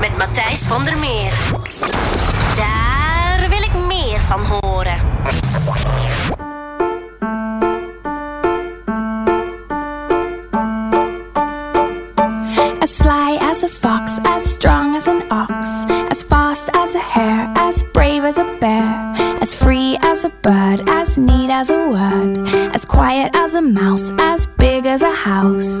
Met Matthijs van der Meer. Daar wil ik meer van horen. As sly as a fox, as strong as an ox, as fast as a hare, as brave as a bear, as free as a bird, as neat as a word, as quiet as a mouse, as big as a house.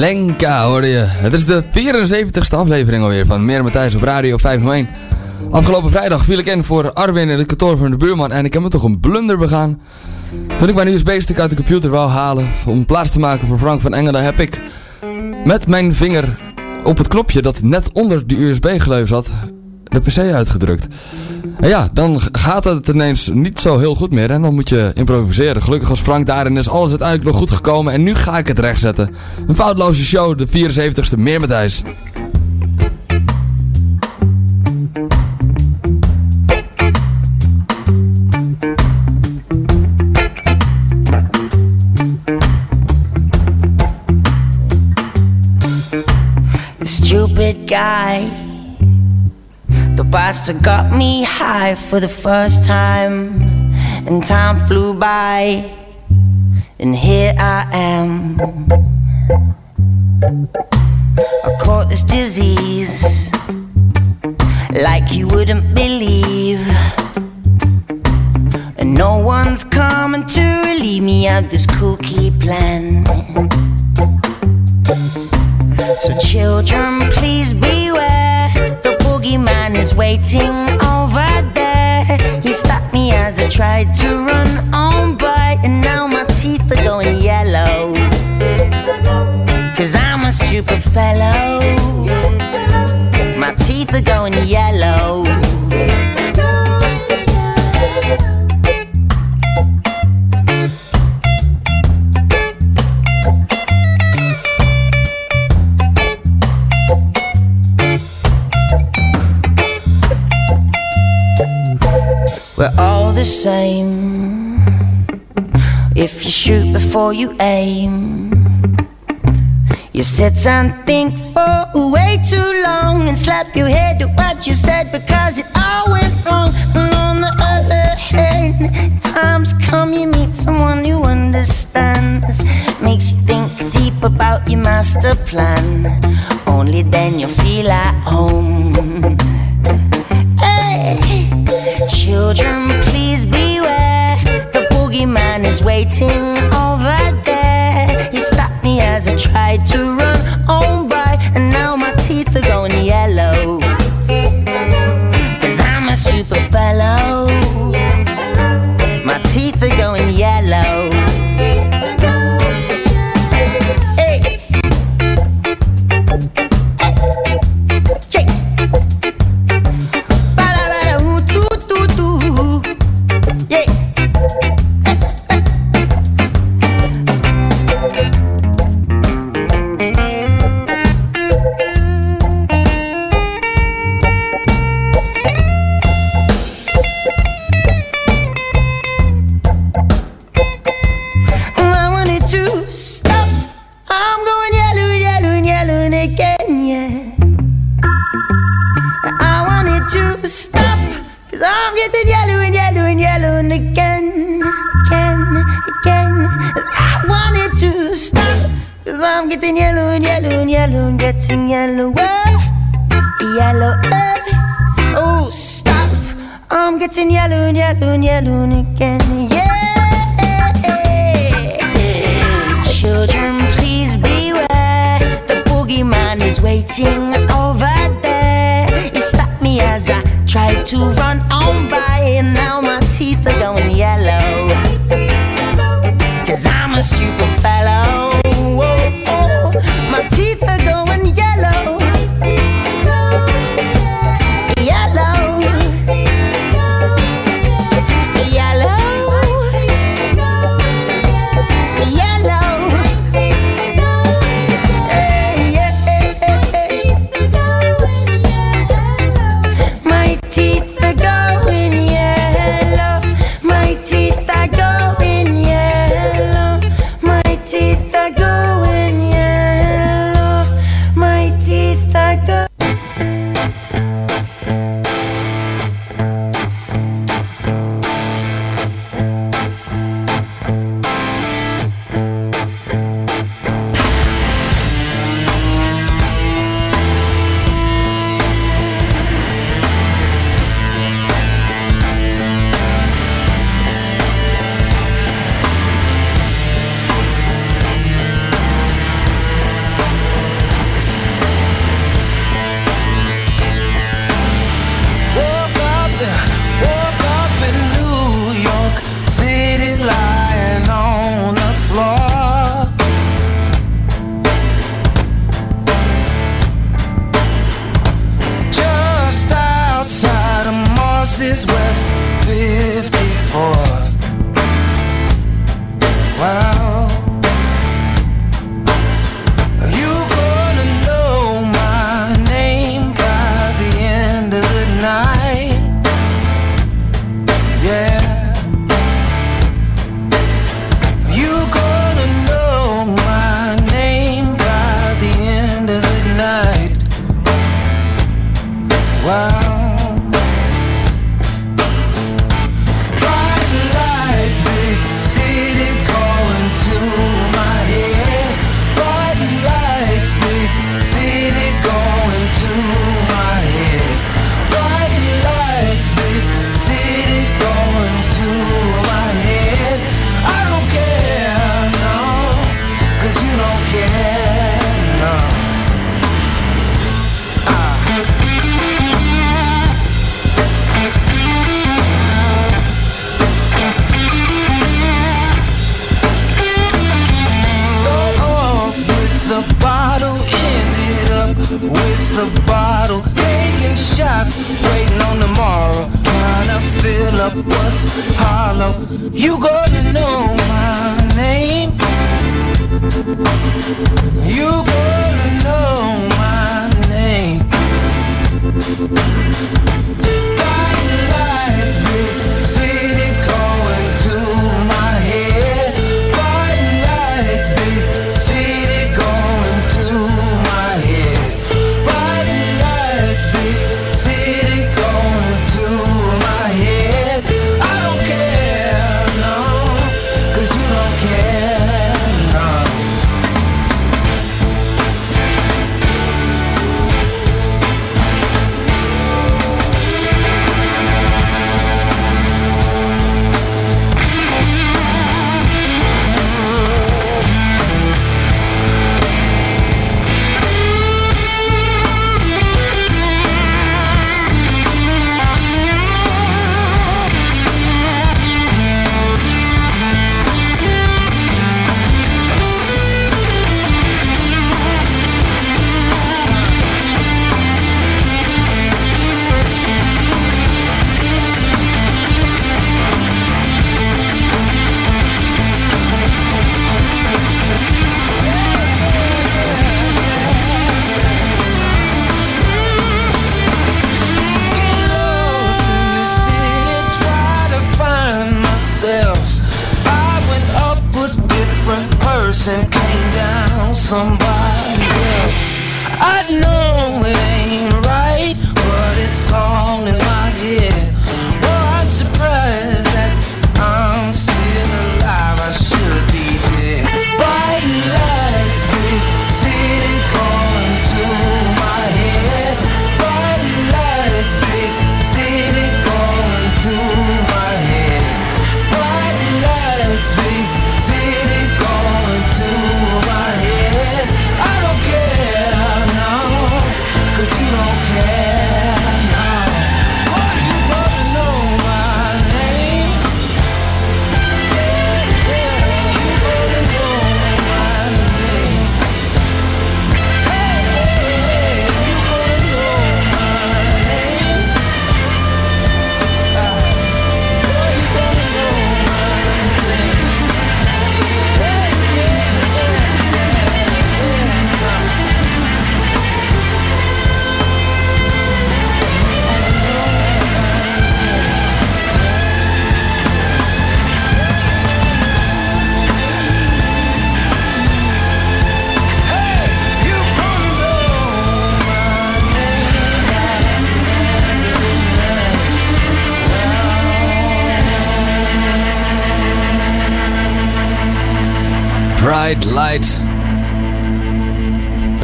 Lenka hoorde je. Het is de 74ste aflevering alweer van Meer Matthijs op Radio 501. Afgelopen vrijdag viel ik in voor Arwin in het kantoor van de buurman en ik heb me toch een blunder begaan. Toen ik mijn USB-stick uit de computer wou halen om plaats te maken voor Frank van Engelen heb ik met mijn vinger op het knopje dat net onder de USB-gleuf zat de PC uitgedrukt. En ja, dan gaat het ineens niet zo heel goed meer en dan moet je improviseren. Gelukkig was Frank daarin is alles uiteindelijk nog goed gekomen en nu ga ik het rechtzetten. Een foutloze show, de 74ste Meer met IJs. Stupid guy. The bastard got me high for the first time, and time flew by, and here I am. I caught this disease like you wouldn't believe. You aim, you sit and think for way too long and slap your head at what you said because it all went wrong. And on the other hand, times come you meet someone who understands, makes you think deep about your master plan. Only then you feel at home. Hey, children, please beware. The boogeyman is waiting tried to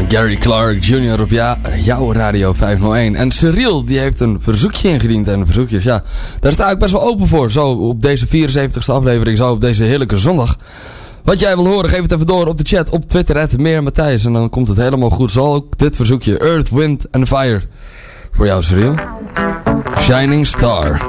Gary Clark Jr. op ja, jouw Radio 501. En Cyril die heeft een verzoekje ingediend. En verzoekjes, ja, daar sta ik best wel open voor. Zo op deze 74ste aflevering, zo op deze heerlijke zondag. Wat jij wil horen, geef het even door op de chat op Twitter, het meer Matthijs. En dan komt het helemaal goed. Zo ook dit verzoekje, Earth, Wind and Fire. Voor jou Cyril. Shining Star.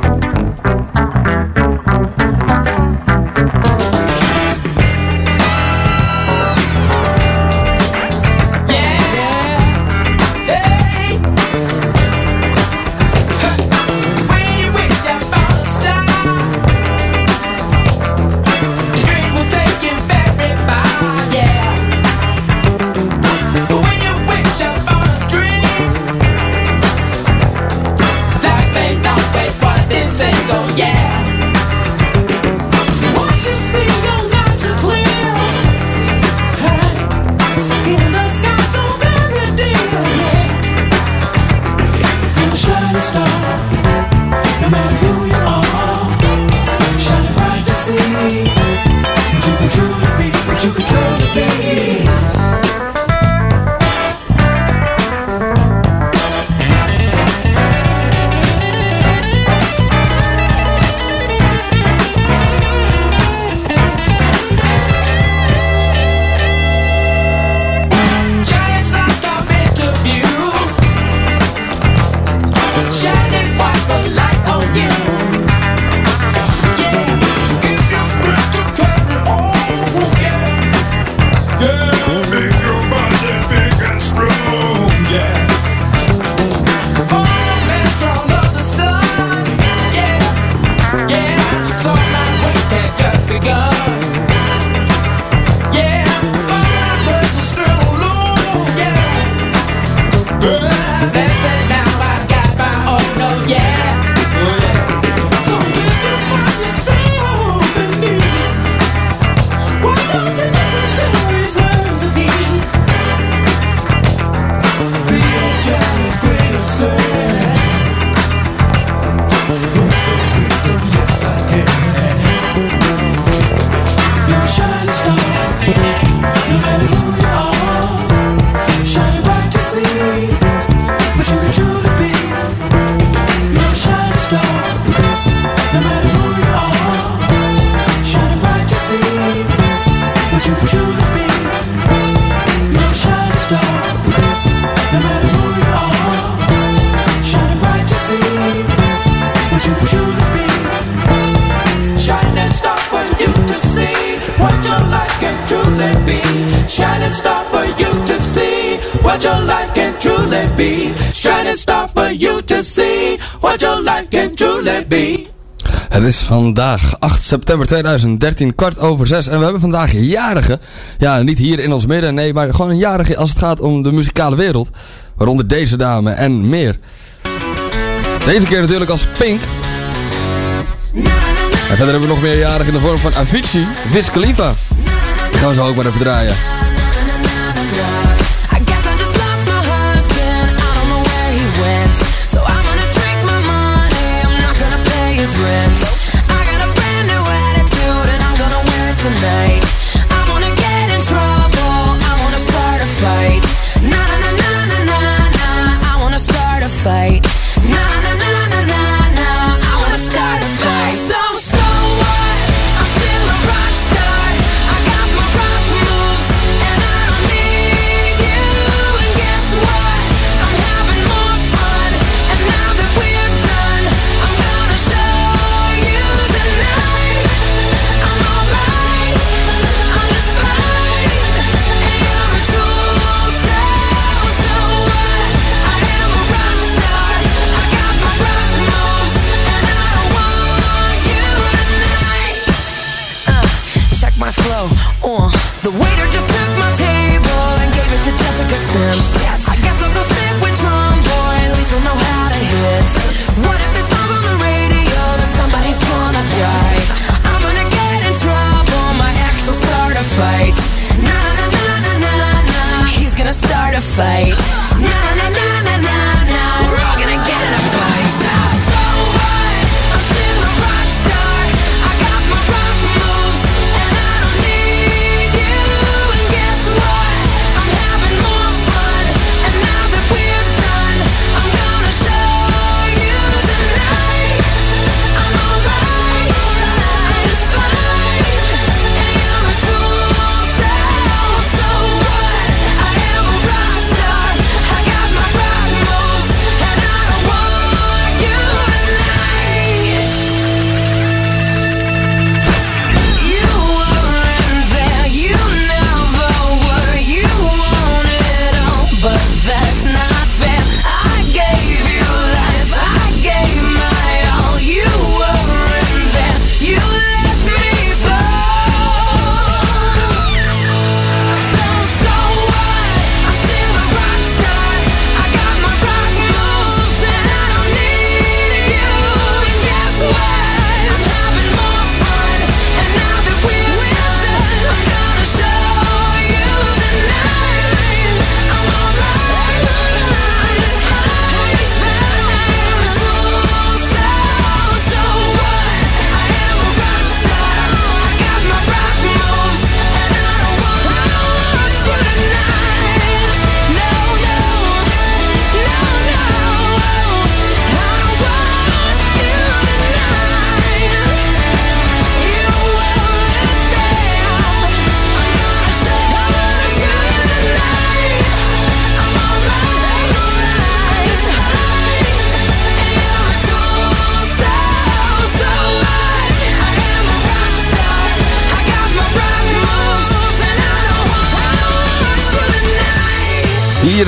Star for you to see what your life can truly be. Het is vandaag 8 september 2013, kwart over zes. En we hebben vandaag jarigen. Ja, niet hier in ons midden, nee, maar gewoon een jarige als het gaat om de muzikale wereld. Waaronder deze dame en meer. Deze keer natuurlijk als Pink. En verder hebben we nog meer jarigen in de vorm van Avicii, Wiz Khalifa. Die gaan we zo ook maar even draaien. right.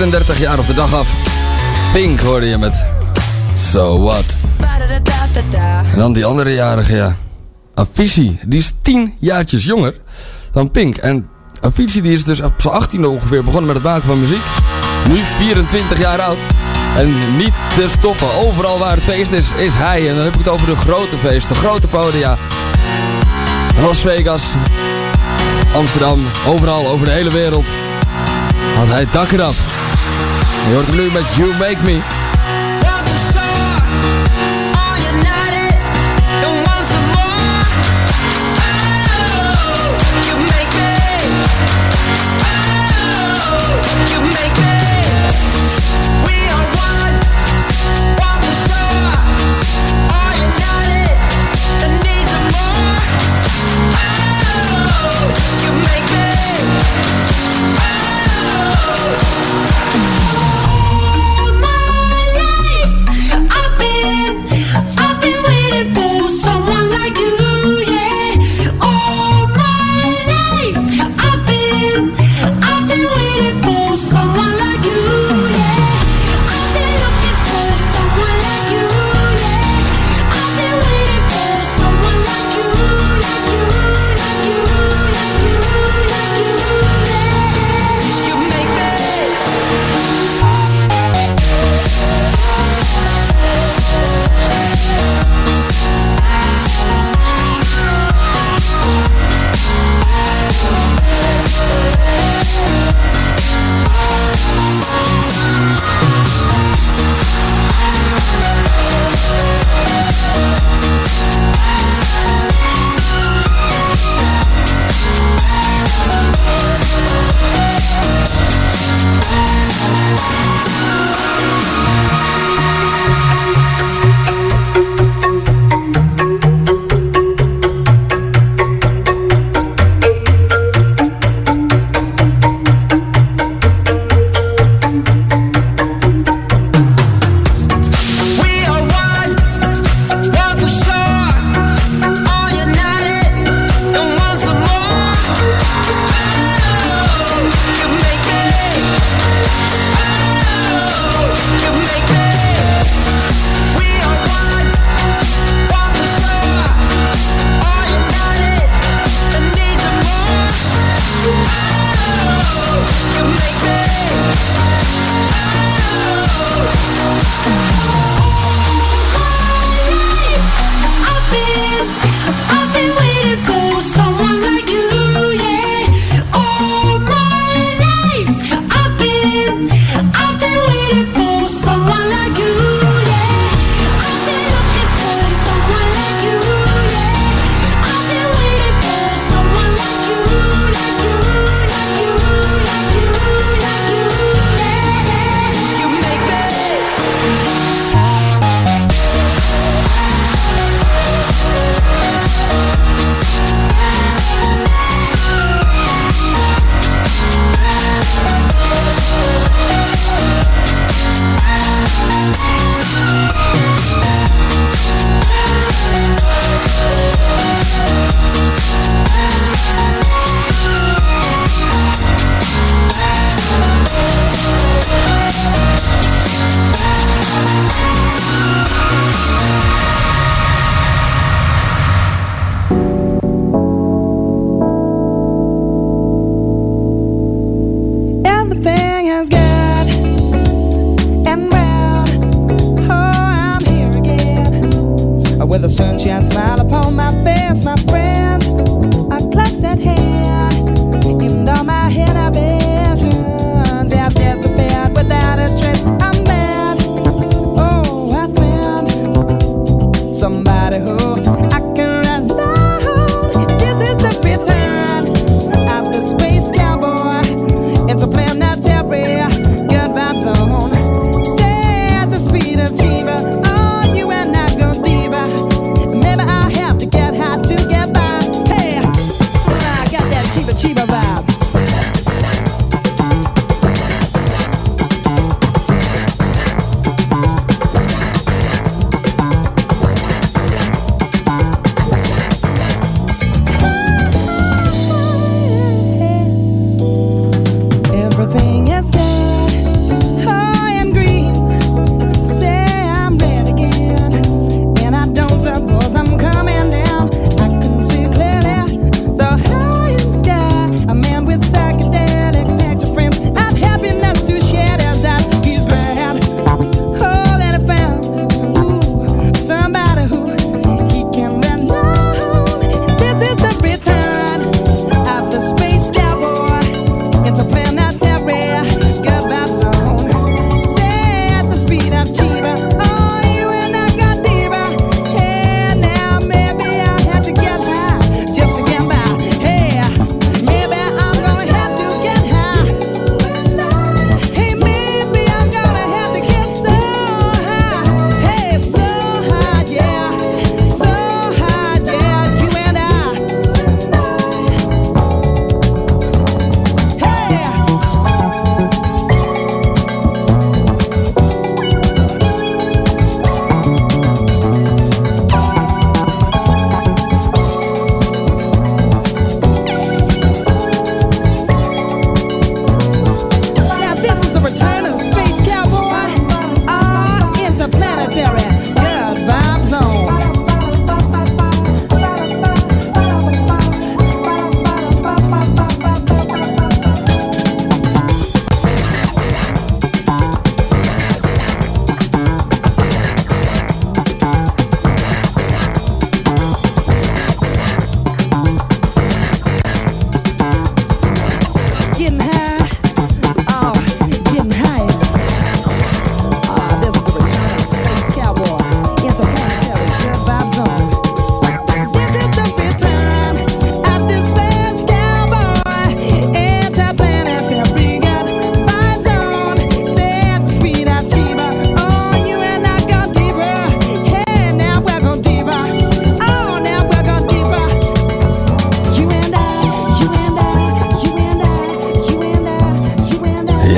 30 jaar op de dag af. Pink hoorde je met So What. En dan die andere jarige, ja. Avicii, die is 10 jaartjes jonger dan Pink. En Avicii die is dus op zijn 18e ongeveer begonnen met het maken van muziek. Nu 24 jaar oud. En niet te stoppen. Overal waar het feest is, is hij. En dan heb ik het over de grote feesten, de grote podia. Las Vegas, Amsterdam, overal, over de hele wereld. Want hij dak eraf. Je hoort hem nu met You Make Me.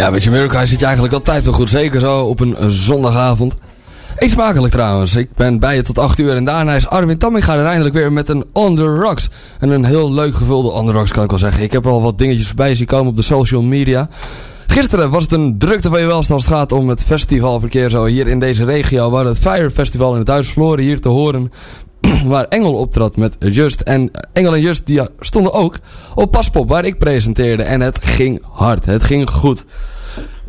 Ja, weet je, Miracle zit je eigenlijk altijd wel goed. Zeker zo op een zondagavond. Eet smakelijk trouwens. Ik ben bij je tot 8 uur. En daarna is Arwin Tamminga er eindelijk weer met een On The Rocks. En een heel leuk gevulde On The Rocks kan ik wel zeggen. Ik heb al wat dingetjes voorbij zien komen op de social media. Gisteren was het een drukte van je welstand als het gaat om het festivalverkeer zo hier in deze regio. Hadden het Fire Festival in het Huis Floren hier te horen. Waar Engel optrad met Just. En Engel en Just die stonden ook op Paspop waar ik presenteerde. En het ging hard. Het ging goed.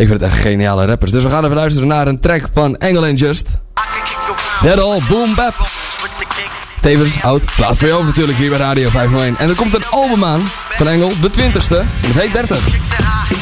Ik vind het echt geniale rappers. Dus we gaan even luisteren naar een track van Engel en Just. Dead All Boom Bap. Tevens oud plaats voor jou natuurlijk hier bij Radio 501. En er komt een album aan van Engel, de 20ste. En het heet 30.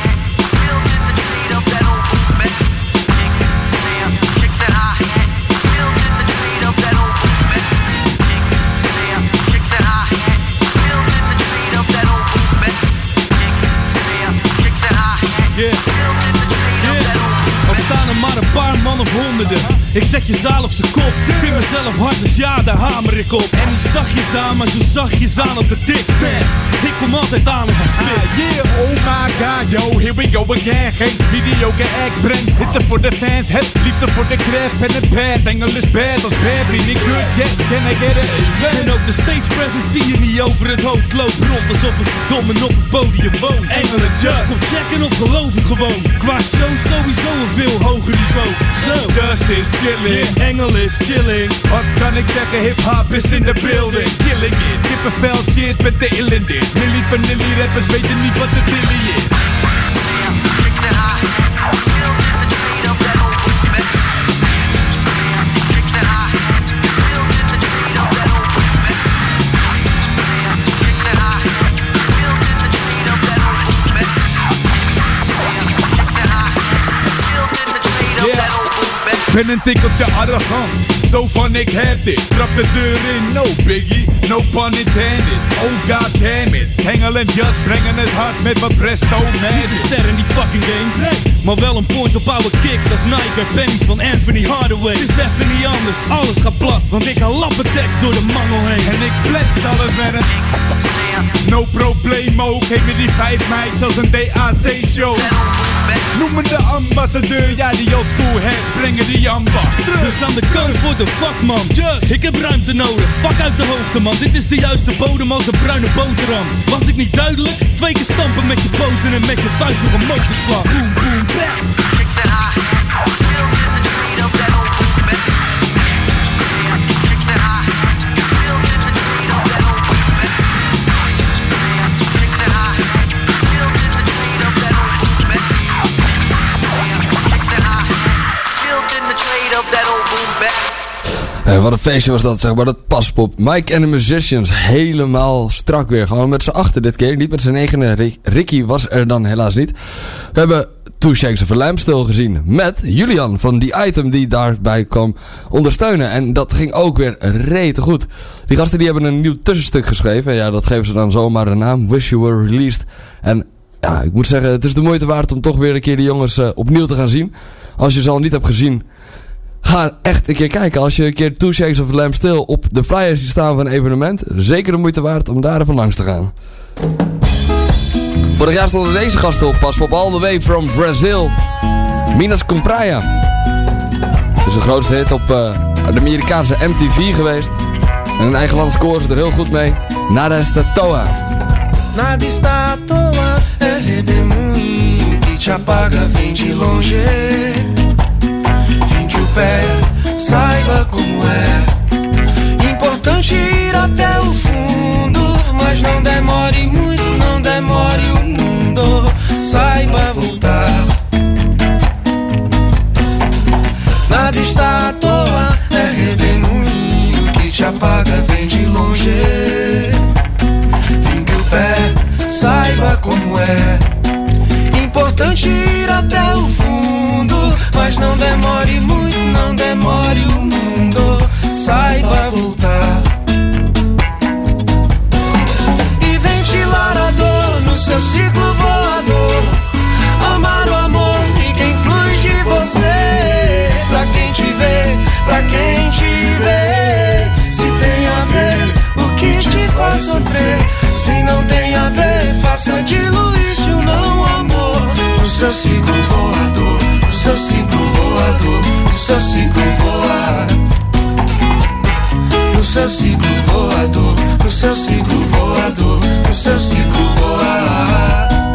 alternative. Ik zet je zaal op zijn kop. Ik vind mezelf hard, dus ja, daar hamer ik op. En niet zachtjes aan, maar zo zachtjes aan op de dik ben. Ik kom altijd aan als ik spit. Yeah, oh my god, yo, here we go again. Geen mediocre act, breng hitte voor de fans. Het liefde voor de crap en het bad. Engel is bad als Barry, niet good, yes, can I get it? En ook de stage presence zie je niet over het hoofd. Loop rond alsof ik verdomme op het podium woon. Engelen just, kom checken of geloof het gewoon. Qua show sowieso een veel hoger niveau. Zo, Just is chilling. can't accept a Hip-Hop is in the building. Killing it. Kippen fell shit, but they illin' it. Millie vanilli rappers weten niet but the dilly is. It high. Ben een tikkeltje arrogant, zo van ik heb dit. Trap de deur in, no biggie, no pun intended. Oh god damn it, Hengel en Just brengen het hard met mijn presto Niet magic. de ster in die fucking game. Maar wel een point op oude kicks als Nike en pennies van Anthony Hardaway. Het is even niet anders. Alles gaat plat, want ik haal lappen tekst door de mangel heen. En ik bless alles met een No problemo, geef me die vijf meid als een DAC show. Noem me de ambassadeur, ja die old school heads brengen die terug. Dus aan de kant voor de vakman. Just, ik heb ruimte nodig. Fuck uit de hoogte, man. Dit is de juiste bodem als een bruine boterham. Was ik niet duidelijk? Twee keer stampen met je poten en met je vuist nog een motorslag. Boom, boom, bam. Eh, wat een feestje was dat, zeg maar. Dat paspop. Mike en de Musicians helemaal strak weer. Gewoon met z'n achter dit keer. Niet met z'n. Rick- Ricky was er dan helaas niet. We hebben Two Shakes of a gezien. Met Julian van die item die daarbij kwam ondersteunen. En dat ging ook weer rete goed. Die gasten die hebben een nieuw tussenstuk geschreven. Ja, dat geven ze dan zomaar een naam. Wish You Were Released. En ja, ik moet zeggen, het is de moeite waard om toch weer een keer die jongens eh, opnieuw te gaan zien. Als je ze al niet hebt gezien, Ga echt een keer kijken. Als je een keer Two Shakes of a Lamb Still op de flyers ziet staan van een evenement. Zeker de moeite waard om daar even langs te gaan. Vorig jaar stonden deze gasten op. Pas op All the Way from Brazil. Minas Compraya. Dat is de grootste hit op eh, de Amerikaanse MTV geweest. En in eigen land scoren ze er heel goed mee. Nada esta toa. Nada está toa, é redemoinho que te apaga, vem de longe. Pé saiba como é. Importante ir até o fundo, mas não demore muito, não demore o mundo. Saiba voltar. Nada está à toa, é redemoinho que te apaga, vem de longe. Vem que o pé saiba como é. Importante ir até o fundo, mas não demore muito, não demore o mundo. Saiba voltar. E ventilar a dor no seu ciclo voador. Amar o amor e quem flui de você. Pra quem te vê, pra quem te vê. Se tem a ver o que te faz sofrer. Se não tem a ver, faça diluir o não amor. No seu ciclo voador, cinto voador, no seu cinto voa. No seu cinto voador, no seu cinto voador, no seu cinto voar.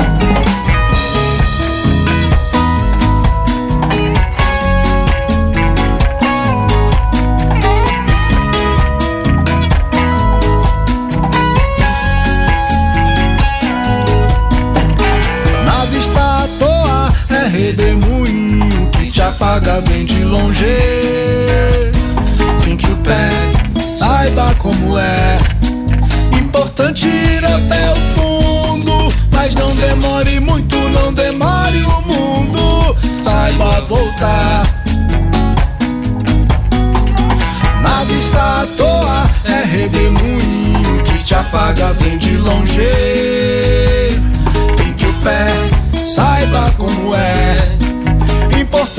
Apaga, vem de longe. Vem que o pé saiba como é. Importante ir até o fundo, mas não demore muito, não demore o mundo. Saiba voltar. Nada está à toa, é redemoinho que te apaga, vem de longe. Vem que o pé saiba como é.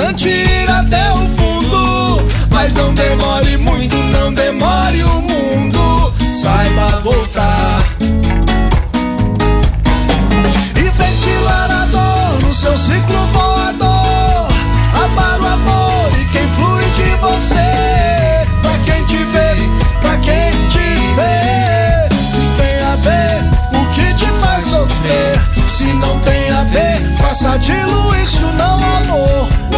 Importante ir até o fundo, mas não demore muito, não demore o mundo. Saiba voltar. E ventilar a dor no seu ciclo voador. Amar o amor e quem flui de você. Pra quem te vê, pra quem te vê. Se tem a ver o que te faz sofrer. Se não tem a ver, faça diluir isso não amor.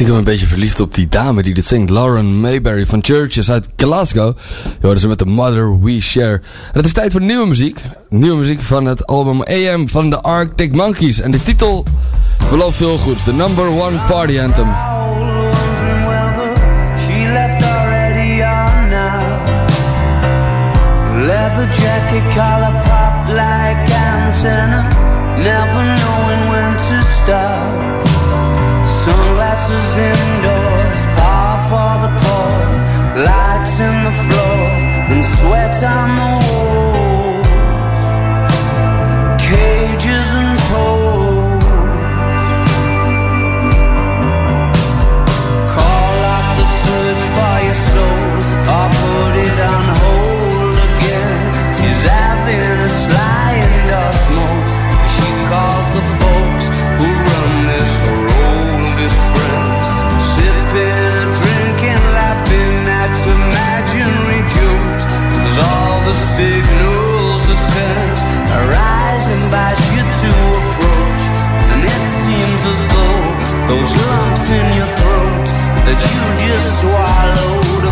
ik stiekem een beetje verliefd op die dame die dit zingt. Lauren Mayberry van Churches uit Glasgow. Je hoorde ze met de Mother We Share. En het is tijd voor nieuwe muziek. Nieuwe muziek van het album AM van de Arctic Monkeys. En de titel belooft veel goeds. The number one party anthem. Leather jacket, collar pop like antenna Never knowing when to stop Houses indoors, power for the cause. Lights in the floors and sweat on the walls. Cages and poles. Call off the search for your soul. I'll put it on hold again. She's having a slide. his a sipping and laughing at imaginary jokes. As all the signals are sent, to approach, and it seems as though those lumps in your throat that you just swallowed.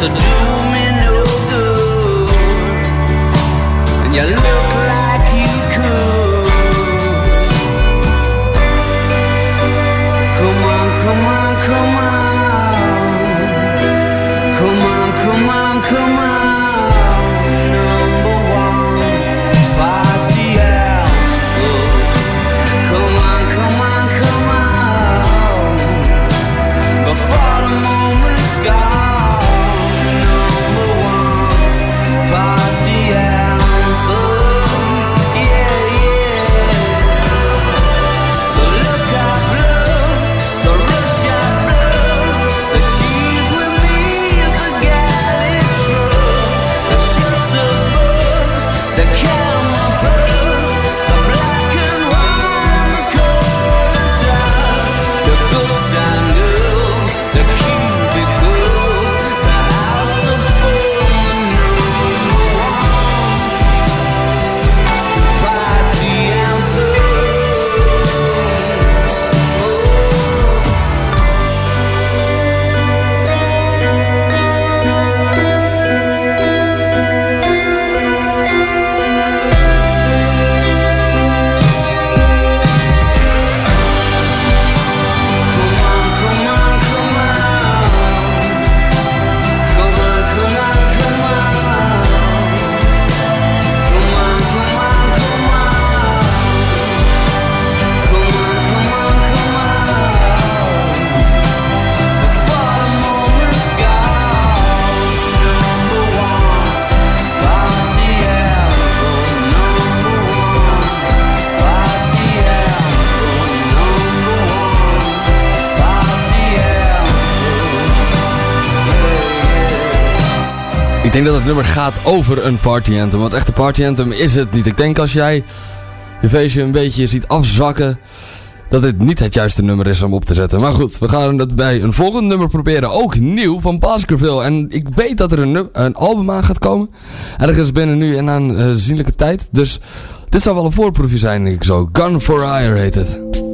To do me no good, and you look Ik denk dat het nummer gaat over een party anthem. Want echt een party anthem is het niet. Ik denk als jij je feestje een beetje ziet afzwakken... dat dit niet het juiste nummer is om op te zetten. Maar goed, we gaan het bij een volgend nummer proberen. Ook nieuw van Baskerville. En ik weet dat er een, een album aan gaat komen. Ergens binnen nu en aan uh, tijd. Dus dit zou wel een voorproefje zijn, denk ik zo. Gun for Hire heet het.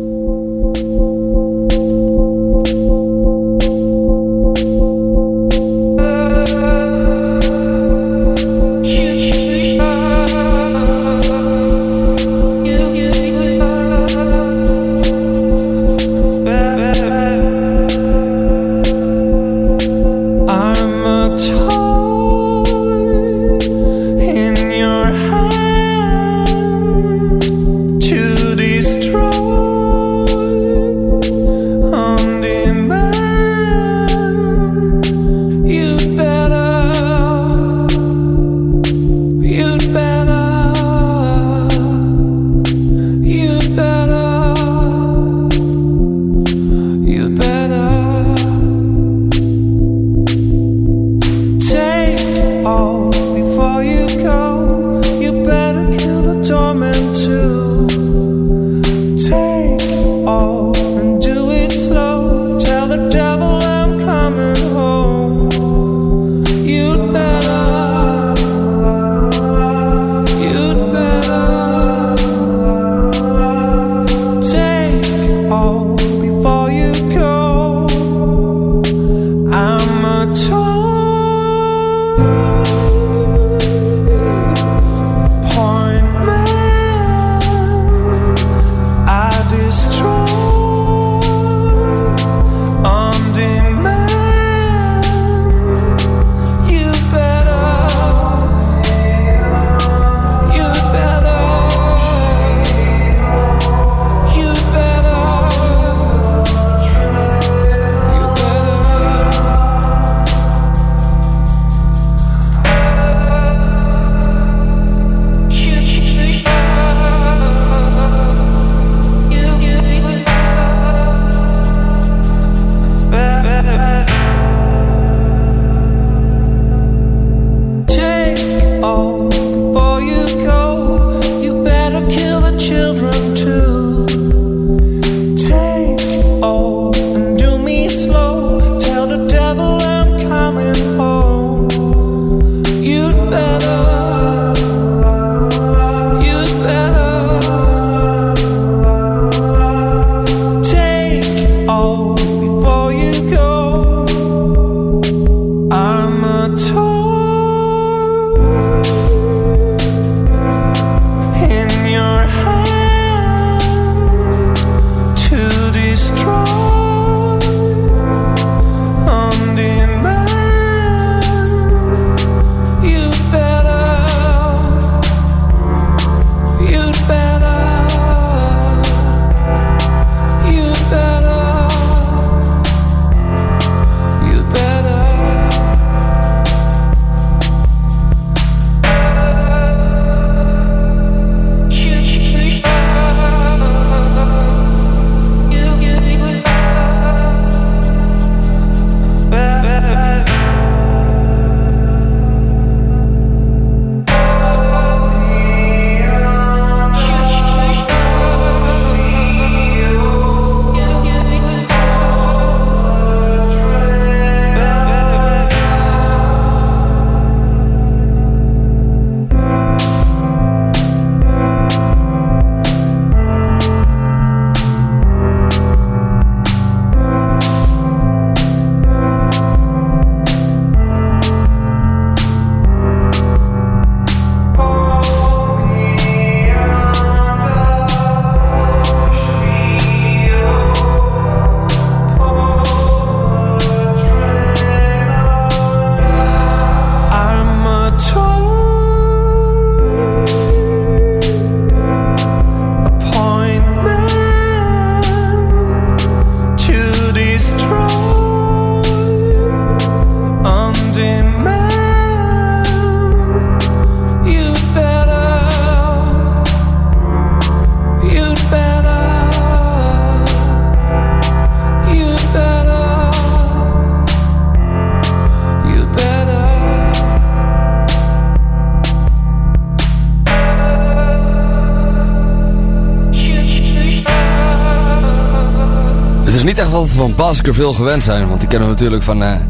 Van Baskerville gewend zijn, want die kennen we natuurlijk van eh,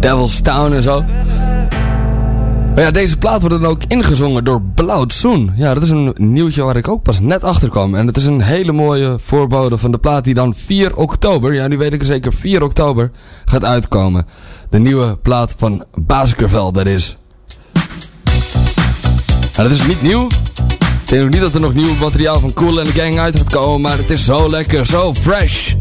Devil's Town en zo. Maar ja, deze plaat wordt dan ook ingezongen door Blauw Soen. Ja, dat is een nieuwtje waar ik ook pas net achter kwam. En het is een hele mooie voorbode van de plaat die dan 4 oktober, ja nu weet ik er zeker 4 oktober, gaat uitkomen. De nieuwe plaat van Baskerville, dat is. Nou, dat is niet nieuw. Ik denk ook niet dat er nog nieuw materiaal van Cool en de Gang uit gaat komen, maar het is zo lekker, zo fresh.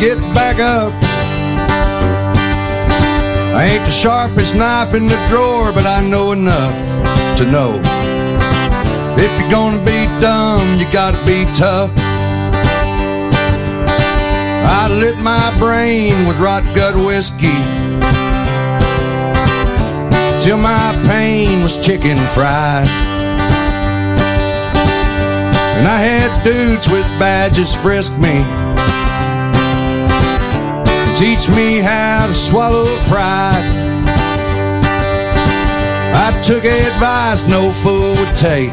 Get back up. I ain't the sharpest knife in the drawer, but I know enough to know. If you're gonna be dumb, you gotta be tough. I lit my brain with rot gut whiskey till my pain was chicken fried. And I had dudes with badges frisk me, teach me how to swallow pride. I took advice no fool would take.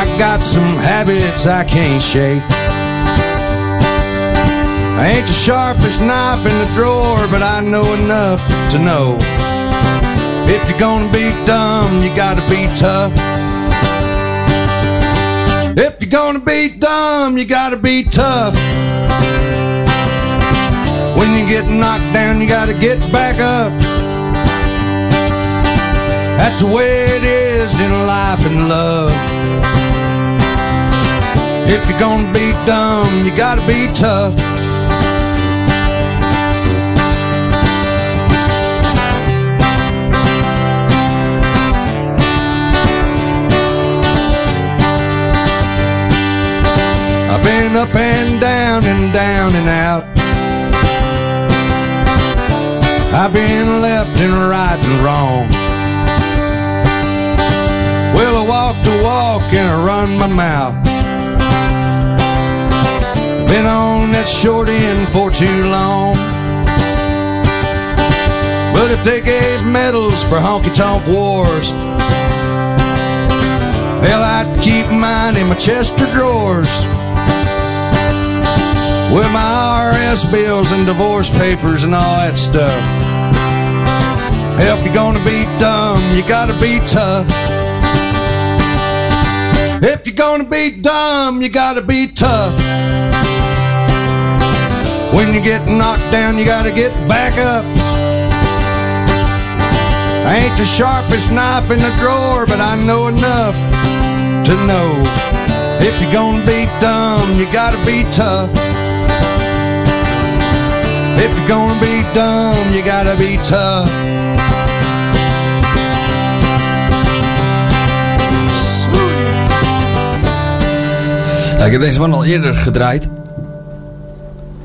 I got some habits I can't shake. I ain't the sharpest knife in the drawer, but I know enough to know. If you're gonna be dumb, you gotta be tough. If you're gonna be dumb, you gotta be tough. When you get knocked down, you gotta get back up. That's the way it is in life and love. If you're gonna be dumb, you gotta be tough. I've been up and down and down and out. I've been left and right and wrong. Well, I walk the walk and I run my mouth. Been on that short end for too long. But if they gave medals for honky tonk wars, well, I'd keep mine in my chest of drawers. With my IRS bills and divorce papers and all that stuff. If you're gonna be dumb, you gotta be tough. If you're gonna be dumb, you gotta be tough. When you get knocked down, you gotta get back up. I ain't the sharpest knife in the drawer, but I know enough to know. If you're gonna be dumb, you gotta be tough. If you're gonna be dumb, you gotta be tough. Ik heb deze man al eerder gedraaid.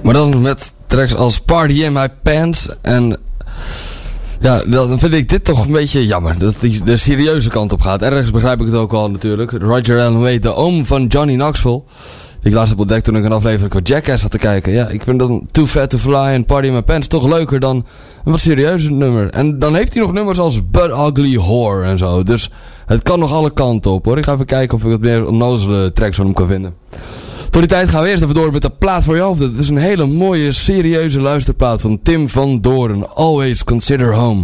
Maar dan met tracks als Party in My Pants. En ja, dan vind ik dit toch een beetje jammer. Dat hij de serieuze kant op gaat. Ergens begrijp ik het ook wel natuurlijk. Roger Allen Wade, de oom van Johnny Knoxville. Ik laatst heb ontdekt toen ik een aflevering van Jackass had te kijken. Ja, ik vind dan Too Fat to Fly en Party in My Pants toch leuker dan een wat serieuzer nummer. En dan heeft hij nog nummers als But Ugly Whore en zo. Dus het kan nog alle kanten op hoor. Ik ga even kijken of ik wat meer onnozele tracks van hem kan vinden. Tot die tijd gaan we eerst even door met de plaat voor je hoofd. Het is een hele mooie, serieuze luisterplaat van Tim van Doorn. Always Consider Home.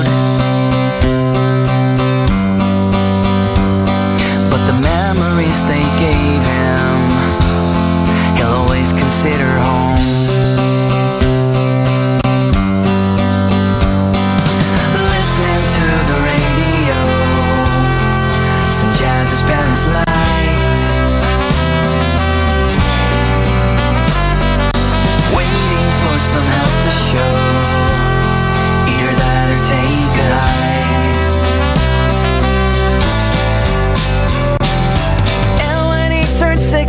Memories they gave him, he'll always consider home. Listening to the radio, some jazz. Waiting for some help to show,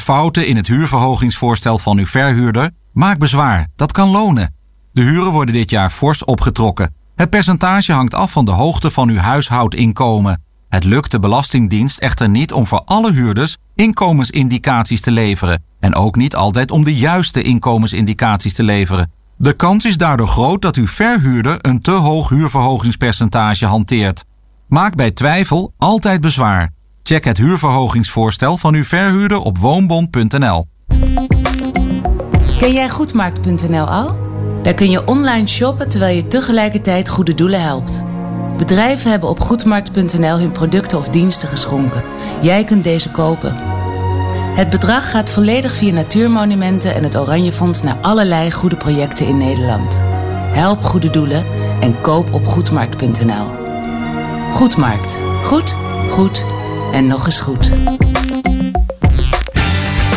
Fouten in het huurverhogingsvoorstel van uw verhuurder? Maak bezwaar, dat kan lonen. De huren worden dit jaar fors opgetrokken. Het percentage hangt af van de hoogte van uw huishoudinkomen. Het lukt de Belastingdienst echter niet om voor alle huurders inkomensindicaties te leveren en ook niet altijd om de juiste inkomensindicaties te leveren. De kans is daardoor groot dat uw verhuurder een te hoog huurverhogingspercentage hanteert. Maak bij twijfel altijd bezwaar. Check het huurverhogingsvoorstel van uw verhuurder op woonbond.nl. Ken jij Goedmarkt.nl al? Daar kun je online shoppen terwijl je tegelijkertijd goede doelen helpt. Bedrijven hebben op Goedmarkt.nl hun producten of diensten geschonken. Jij kunt deze kopen. Het bedrag gaat volledig via Natuurmonumenten en het Oranje Fonds naar allerlei goede projecten in Nederland. Help goede doelen en koop op Goedmarkt.nl. Goedmarkt. Goed, goed en nog eens goed.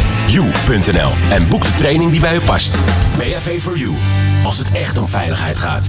www.bav-4-u.nl en boek de training die bij u past. BHV for You, als het echt om veiligheid gaat.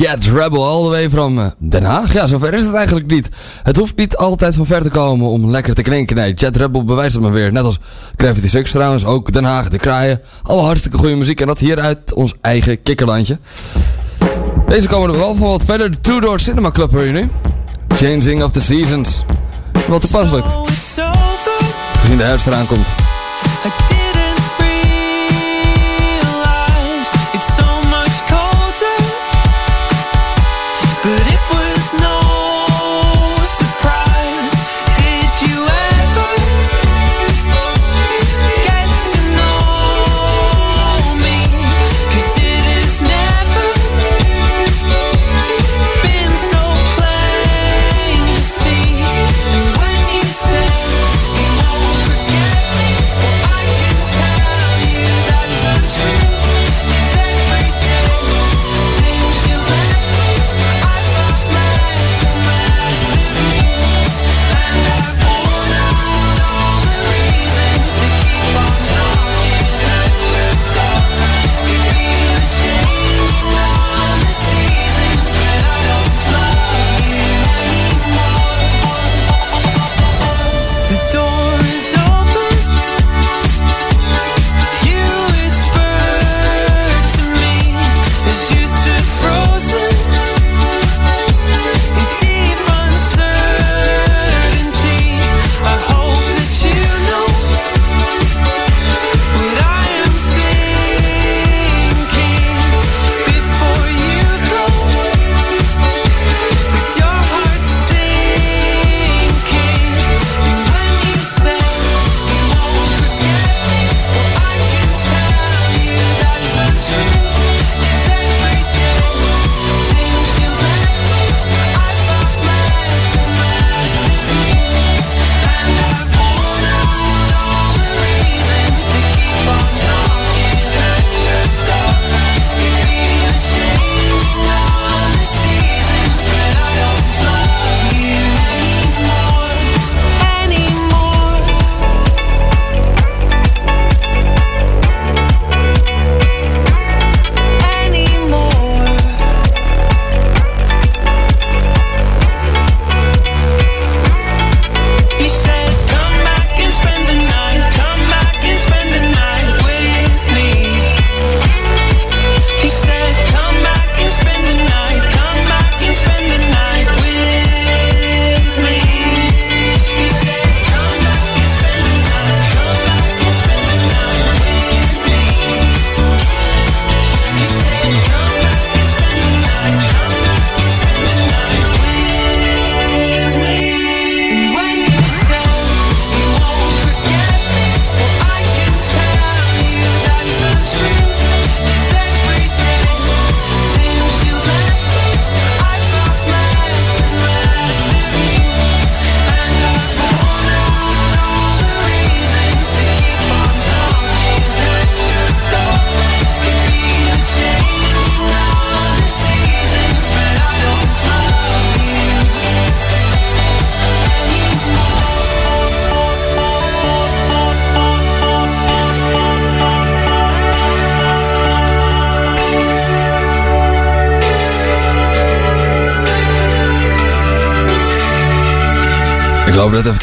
Jet Rebel all the way from eh, Den Haag. Ja, zover is het eigenlijk niet. Het hoeft niet altijd van ver te komen om lekker te klinken. Nee, Jet Rebel bewijst het maar weer. Net als Gravity Six trouwens, ook Den Haag, De Kraaien. Allemaal hartstikke goede muziek en dat hier uit ons eigen kikkerlandje. Deze komen er wel van wat verder. De Two Door Cinema Club hoor je nu. Changing of the Seasons. Wel toepasselijk. Gezien de herfst eraan komt.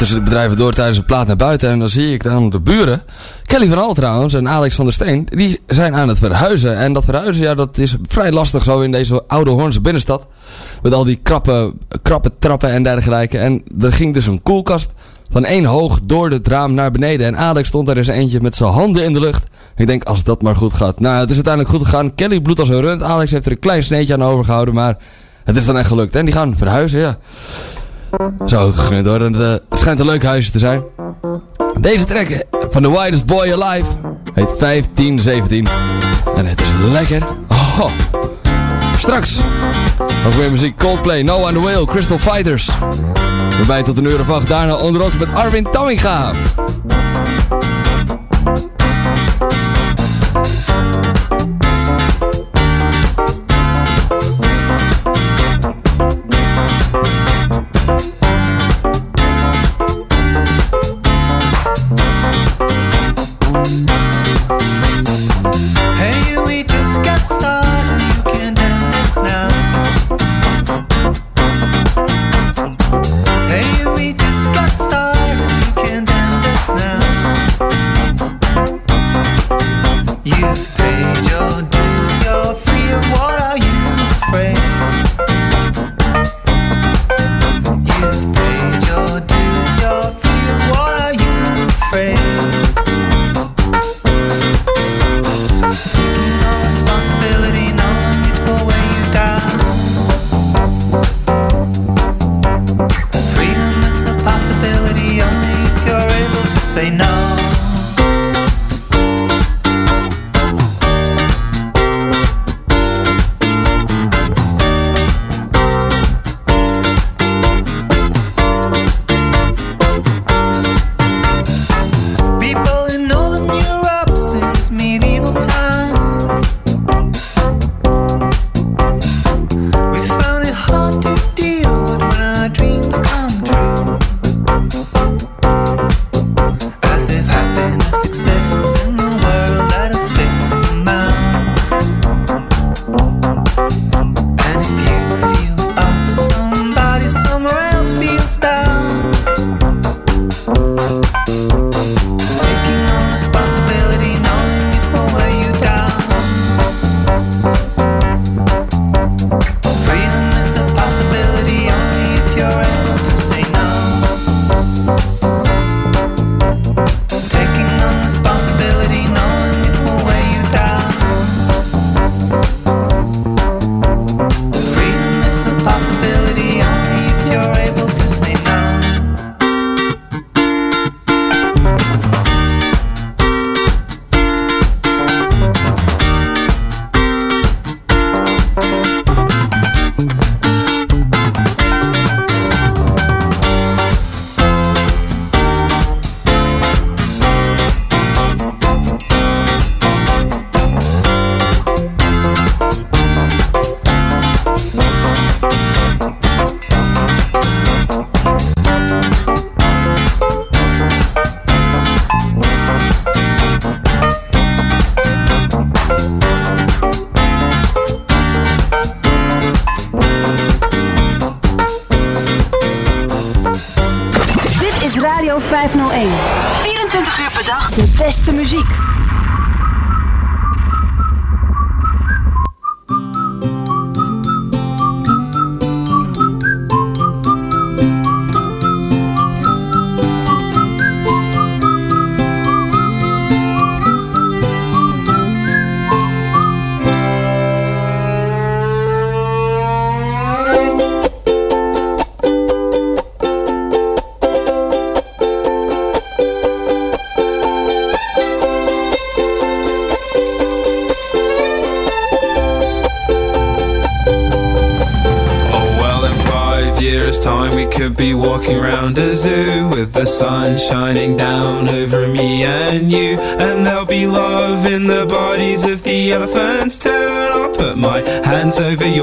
Tussen de bedrijven door tijdens een plaat naar buiten en dan zie ik dan de buren. Kelly van Al trouwens en Alex van der Steen, die zijn aan het verhuizen. En dat verhuizen, ja, dat is vrij lastig zo in deze oude Hoornse binnenstad. Met al die krappe, krappe trappen en dergelijke. En er ging dus een koelkast van één hoog door het raam naar beneden. En Alex stond daar zijn eentje met zijn handen in de lucht. Ik denk, als dat maar goed gaat. Nou, het is uiteindelijk goed gegaan. Kelly bloedt als een rund. Alex heeft er een klein sneetje aan overgehouden, maar het is dan echt gelukt. En die gaan verhuizen, ja. Zo gegund hoor. Eh, het schijnt een leuk huisje te zijn. Deze track van The Widest Boy Alive heet 1517. En het is lekker. Oh. Straks nog meer muziek. Coldplay, No and the Whale, Crystal Fighters. Waarbij tot een uur of acht. Daarna Rocks met Arwin Tamminga.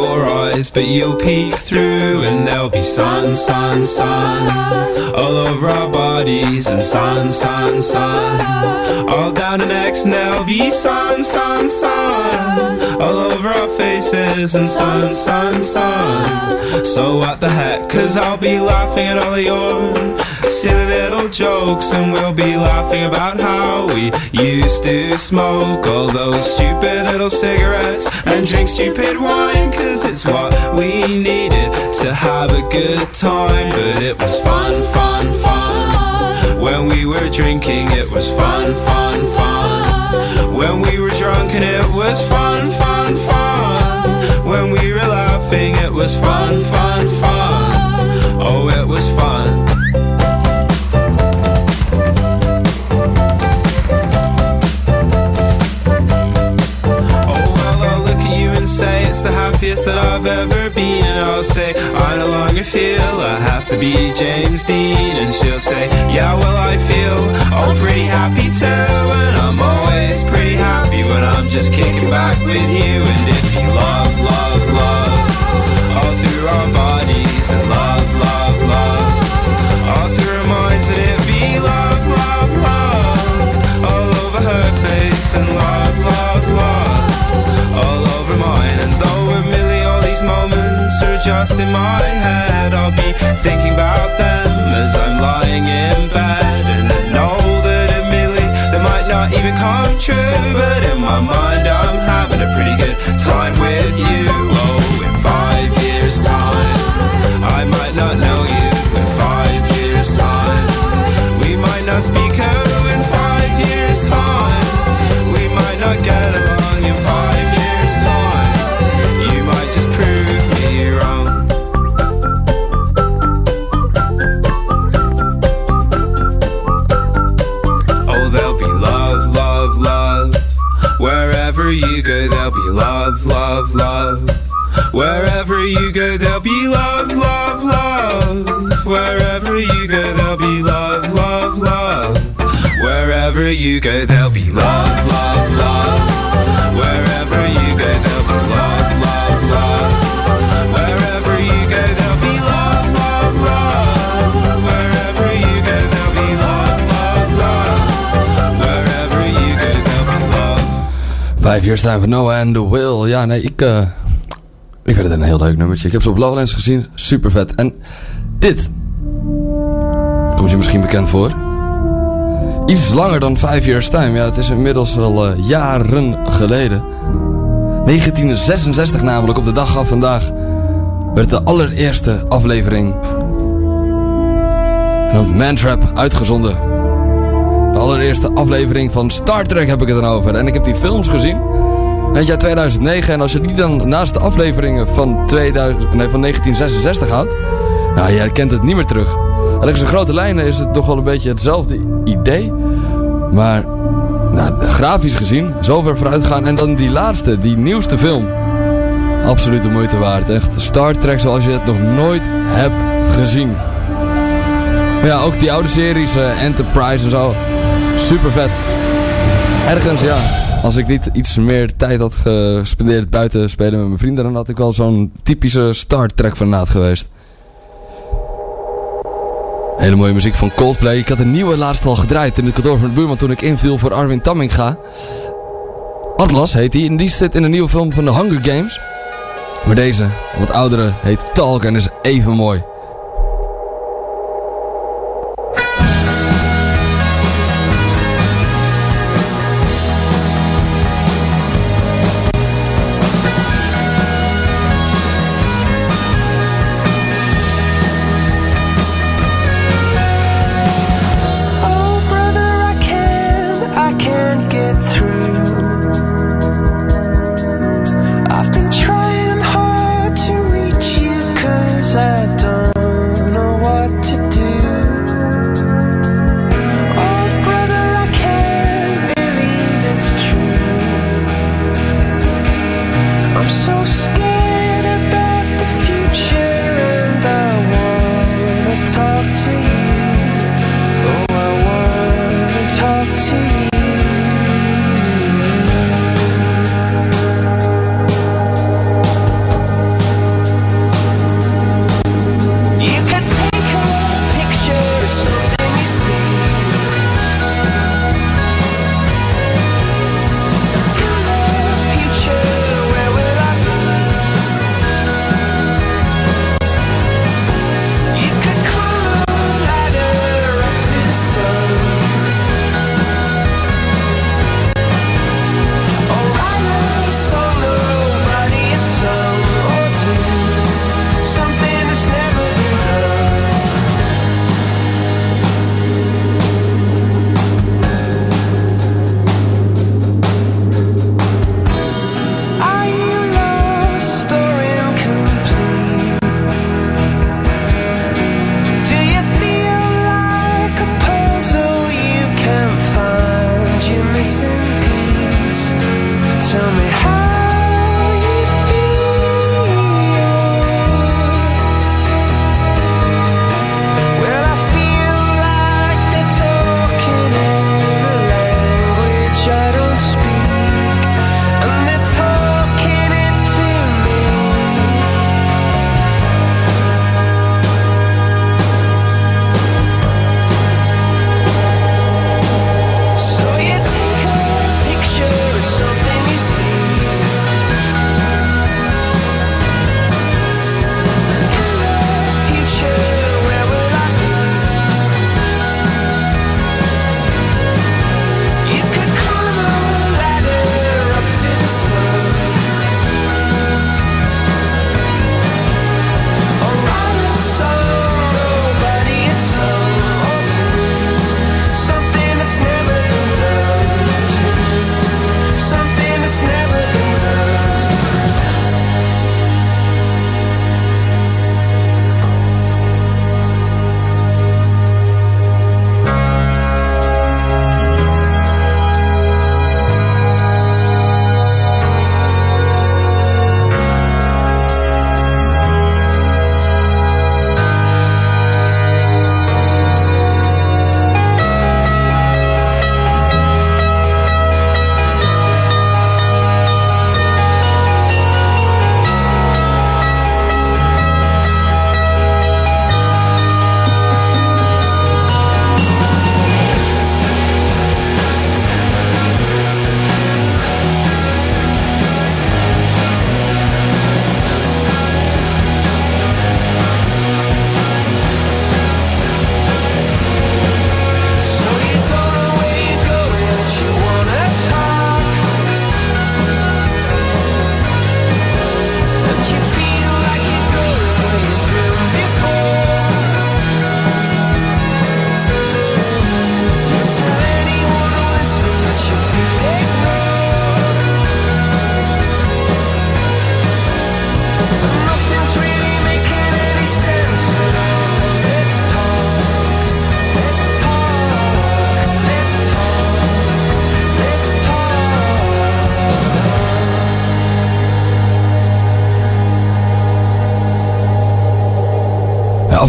Your eyes, but you'll peek through. And there'll be sun, sun, sun all over our bodies. And sun, sun, sun all down the necks. And there'll be sun, sun, sun all over our faces. And sun, sun, sun. So what the heck? Cause I'll be laughing at all of your silly little jokes. And we'll be laughing about how we used to smoke all those stupid little cigarettes and drink stupid wine. Cause it's what we needed to have a good time. But it was fun, fun, fun. When we were drinking, it was fun, fun, fun. When we were drunk and it was fun, fun, fun. When we were laughing, it was fun, fun, fun. Oh, it was fun. That I've ever been. And I'll say, I no longer feel I have to be James Dean. And she'll say, Yeah, well, I feel all pretty happy too. And I'm always pretty happy when I'm just kicking back with you. And it'd be love, love, love, all through our bodies. Are just in my head, I'll be thinking about them as I'm lying in bed. And I know that admittedly they might not even come true, but in my mind I'm having a pretty good time with you. Oh, in five years' time, I might not know you. In five years' time, we might not speak. Love, love, love. Wherever you go, there'll be love, love, love. Wherever you go, there'll be love, love, love. Wherever you go, there'll be love, love, love. Wherever Vijf jaar staan van Noah and the Will. Ja, nee, ik, eh ik vind het een heel leuk nummertje. Ik heb ze op Lowlands gezien. Super vet. En dit komt je misschien bekend voor. Iets langer dan Five Years Time. Ja, het is inmiddels al eh, jaren geleden. 1966 namelijk, op de dag van vandaag, werd de allereerste aflevering van Mantrap uitgezonden. Allereerste aflevering van Star Trek heb ik het dan over. En ik heb die films gezien. Je, uit 2009. En als je die dan naast de afleveringen van, 2000, nee, van 1966 houdt. Nou, je herkent het niet meer terug. Eigenlijk in grote lijnen is het toch wel een beetje hetzelfde idee. Maar nou, grafisch gezien, zo ver vooruit gaan. En dan die laatste, die nieuwste film. Absoluut de moeite waard. Echt Star Trek zoals je het nog nooit hebt gezien. Maar ja, ook die oude series, eh, Enterprise en zo. Super vet. Ergens, ja, als ik niet iets meer tijd had gespendeerd buiten spelen met mijn vrienden, dan had ik wel zo'n typische Star Trek fanaat geweest. Hele mooie muziek van Coldplay. Ik had een nieuwe laatst al gedraaid in het kantoor van de buurman toen ik inviel voor Arwin Tamminga. Atlas heet hij en die zit in een nieuwe film van de Hunger Games. Maar deze, wat oudere, heet Talk en is even mooi.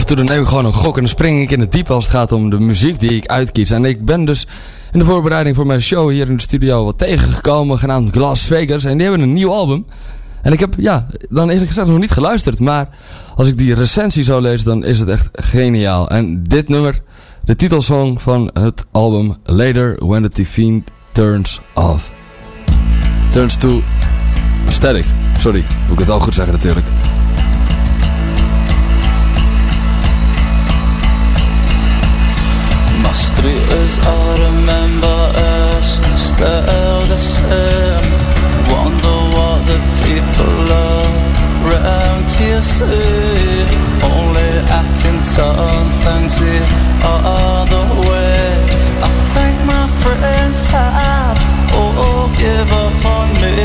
Toe dan neem ik gewoon een gok en dan spring ik in het diepe als het gaat om de muziek die ik uitkies. En ik ben dus in de voorbereiding voor mijn show hier in de studio wat tegengekomen, genaamd Las Vegas. En die hebben een nieuw album. En ik heb, ja, dan eerlijk gezegd nog niet geluisterd. Maar als ik die recensie zo lees, dan is het echt geniaal. En dit nummer, de titelsong van het album Later When the TV Turns Off. Turns to Static. Sorry, moet ik het al goed zeggen natuurlijk. Street as I remember is still the same. Wonder what the people around here say. Only I can turn things the other way. I think my friends have all give up on me.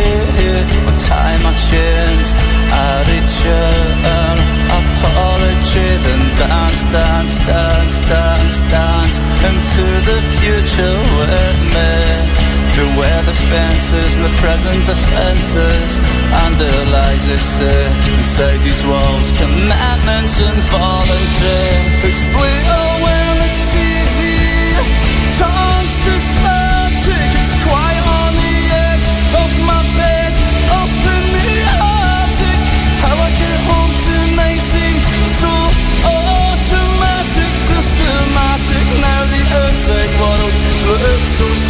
One time I changed, I reach an apology, then dance, dance, dance, dance, dance into the future with me. Beware the fences and the present defenses and the lies they say inside these walls. Commandments involuntary. It's later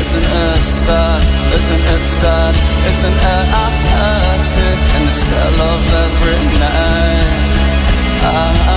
Isn't it sad, isn't it sad, isn't it a party In the still of every night I,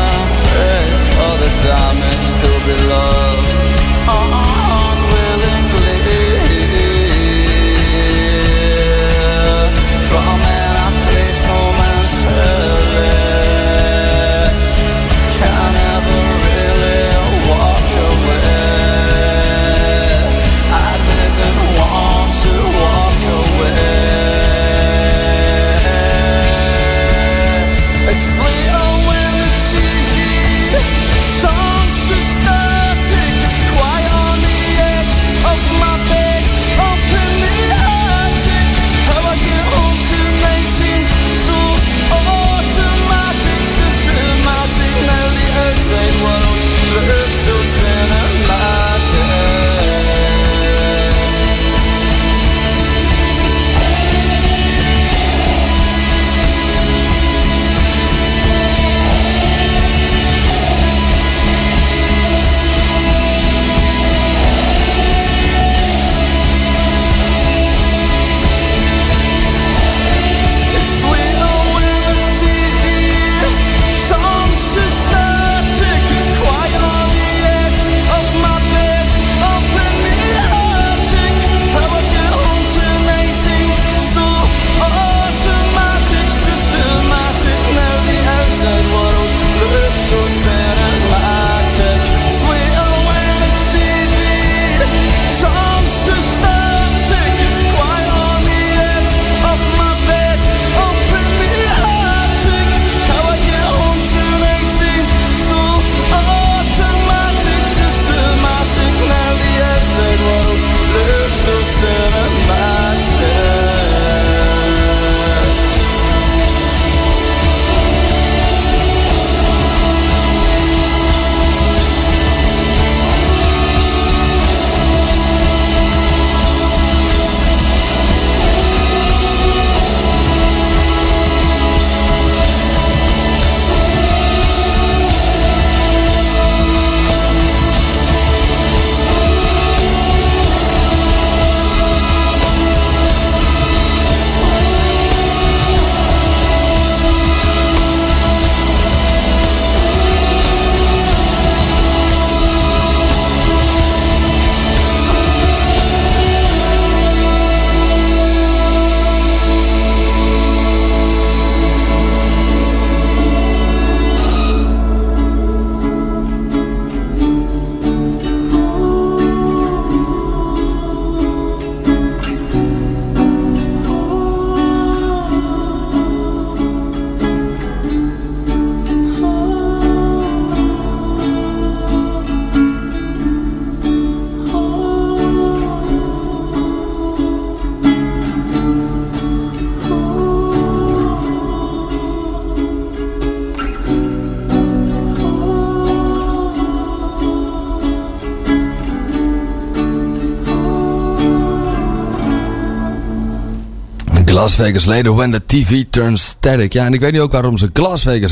Vegas later when the TV turns static. Ja, en ik weet niet ook waarom ze Las Vegas.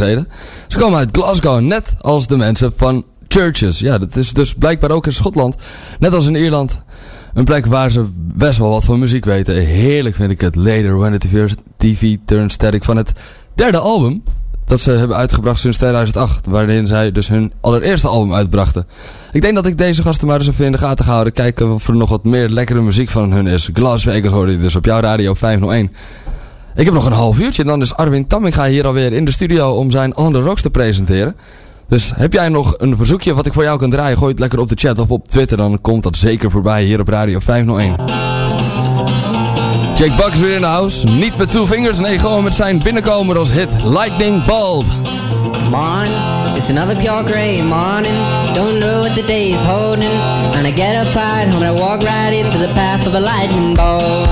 Ze komen uit Glasgow, net als de mensen van Churches. Ja, dat is dus blijkbaar ook in Schotland, net als in Ierland, een plek waar ze best wel wat van muziek weten. Heerlijk vind ik het. Later when the TV turns static van het derde album dat ze hebben uitgebracht sinds 2008. Waarin zij dus hun allereerste album uitbrachten. Ik denk dat ik deze gasten maar eens even in de gaten ga houden. Kijken of er nog wat meer lekkere muziek van hun is. Glass Vegas hoorde je dus op jouw radio 501. Ik heb nog een half uurtje en dan is Arwin Tamminga hier alweer in de studio om zijn On The Rocks te presenteren. Dus heb jij nog een verzoekje wat ik voor jou kan draaien? Gooi het lekker op de chat of op Twitter. Dan komt dat zeker voorbij hier op radio 501. Jake Buck is weer in de house. Niet met two fingers, nee gewoon met zijn binnenkomer als hit Lightning Bolt. Morning, it's another pure gray morning. Don't know what the is holding. And I get up right home and I walk right into the path of a lightning bolt.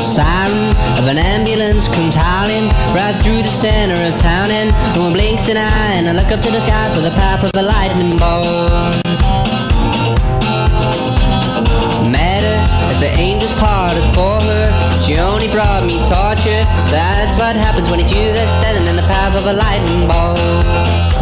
Siren of an ambulance comes howling right through the center of town, and no one blinks an eye. And I look up to the sky for the path of a lightning bolt. Matter as the angels parted for her, she only brought me torture. That's what happens when it's you that's standing in the path of a lightning bolt.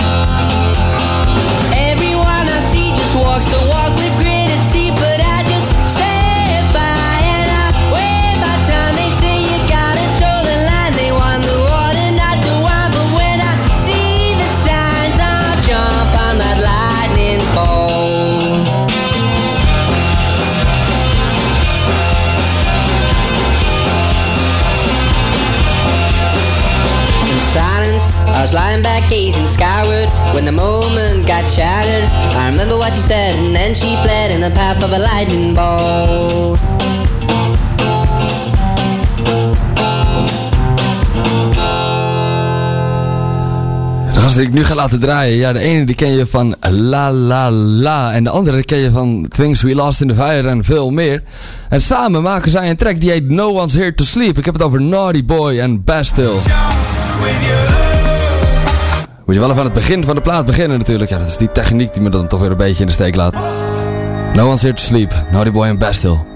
I was lying back gazing skyward when the moment got shattered. I remember what she said, and then she fled in the path of a lightning bolt. De gast die ik nu ga laten draaien, ja, de ene die ken je van La La La en de andere ken je van Things We Lost in the Fire en veel meer. En samen maken zij een track die heet No One's Here to Sleep. Ik heb het over Naughty Boy en Bastille. Moet je wel even aan het begin van de plaat beginnen natuurlijk. Ja, dat is die techniek die me dan toch weer een beetje in de steek laat. No One's Here to Sleep, Naughty Boy en Bastille.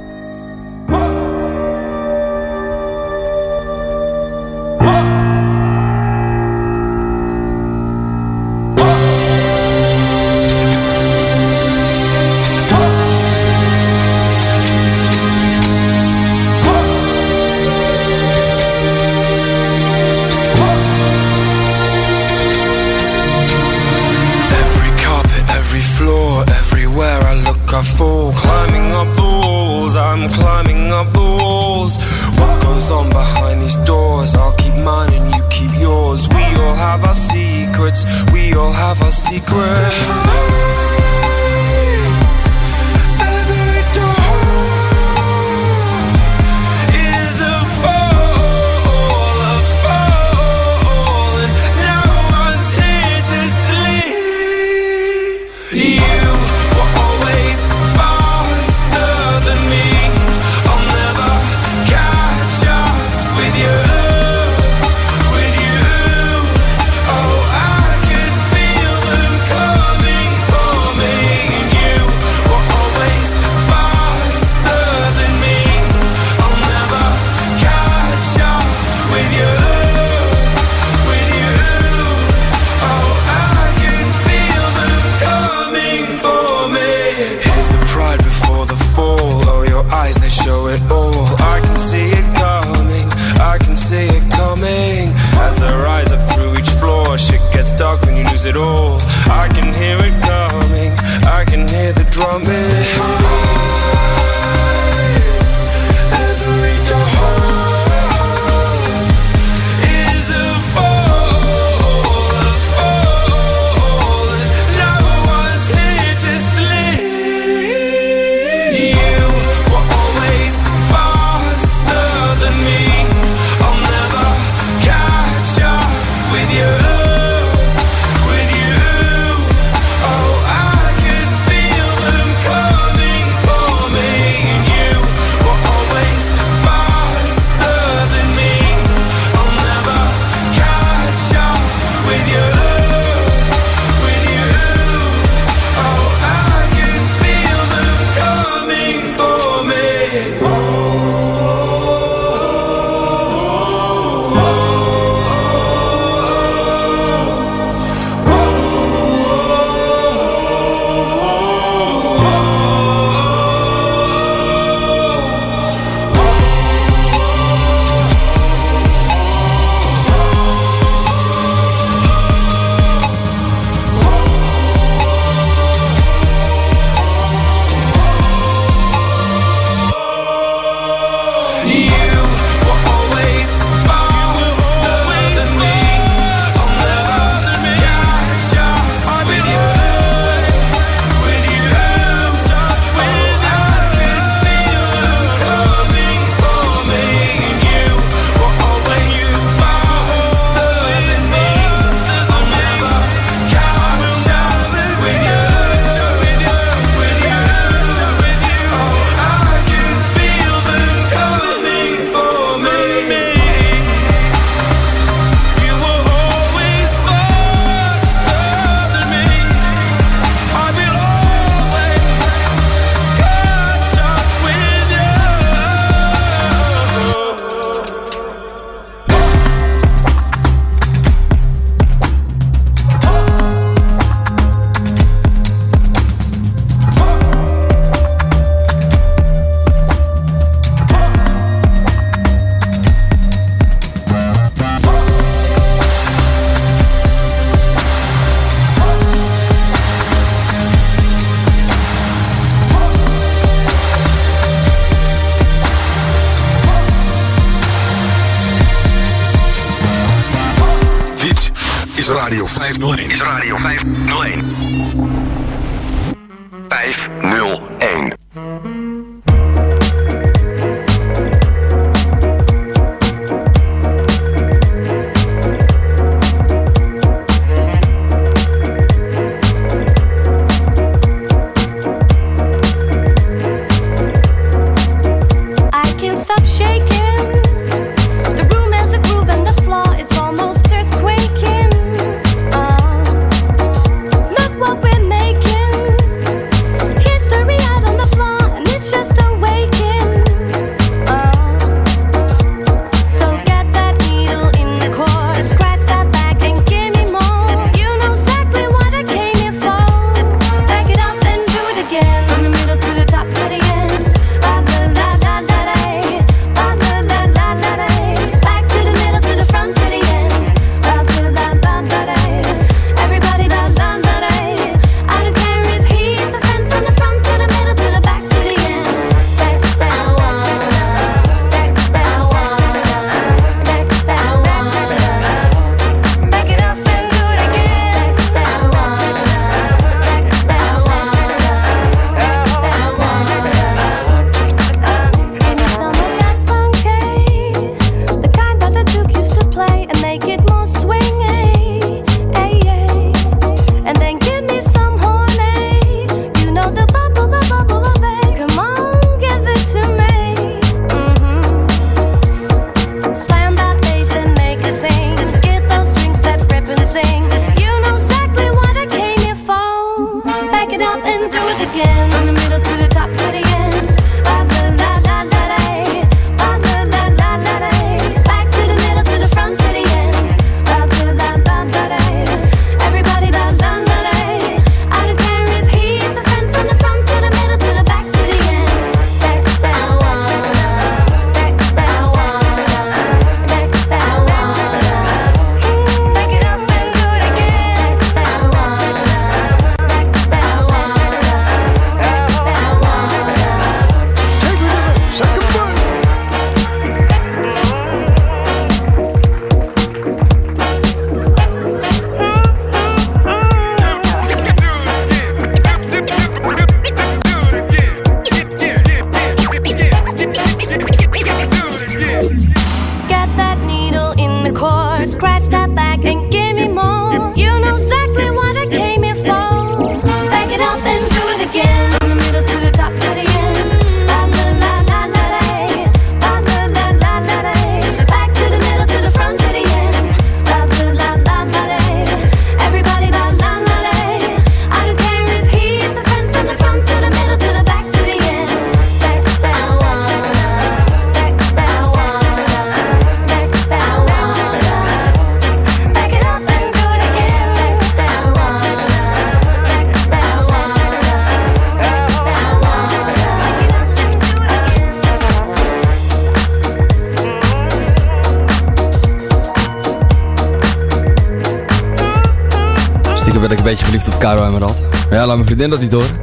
Dat niet horen.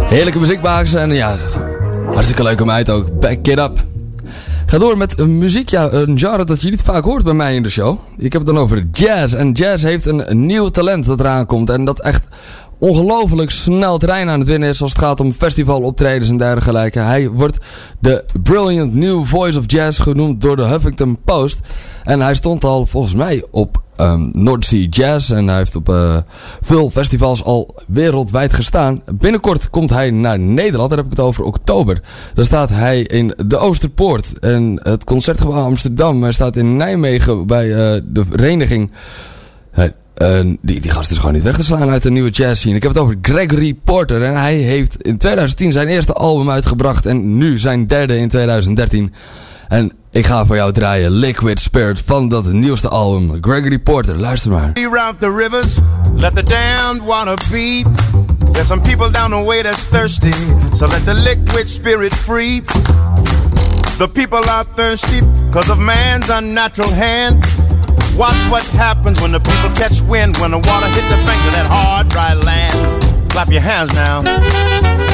Heerlijke muziek maken ze en ja, hartstikke leuke meid ook. Back it up. Ga door met een muziek, ja, een genre dat je niet vaak hoort bij mij in de show. Ik heb het dan over jazz. En jazz heeft een, nieuw talent dat eraan komt. En dat echt ongelooflijk snel terrein aan het winnen is als het gaat om festivaloptredens en dergelijke. Hij wordt de Brilliant New Voice of Jazz genoemd door de Huffington Post. En hij stond al volgens mij op um, North Sea Jazz. En hij heeft op uh, veel festivals al wereldwijd gestaan. Binnenkort komt hij naar Nederland. Daar heb ik het over oktober. Dan staat hij in de Oosterpoort. En het Concertgebouw Amsterdam. Hij staat in Nijmegen bij uh, de vereniging... Uh, die, die gast is gewoon niet weg te slaan uit de nieuwe jazz scene. Ik heb het over Gregory Porter. En hij heeft in 2010 zijn eerste album uitgebracht. En nu zijn derde in 2013. Ik ga voor jou draaien Liquid Spirit van dat nieuwste album. Gregory Porter, luister maar. Reroute the rivers, let the damned water beat. There's some people down the way that's thirsty, so let the liquid spirit free. The people are thirsty because of man's unnatural hand. Watch what happens when the people catch wind, when the water hits the banks of that hard, dry land. Clap your hands now.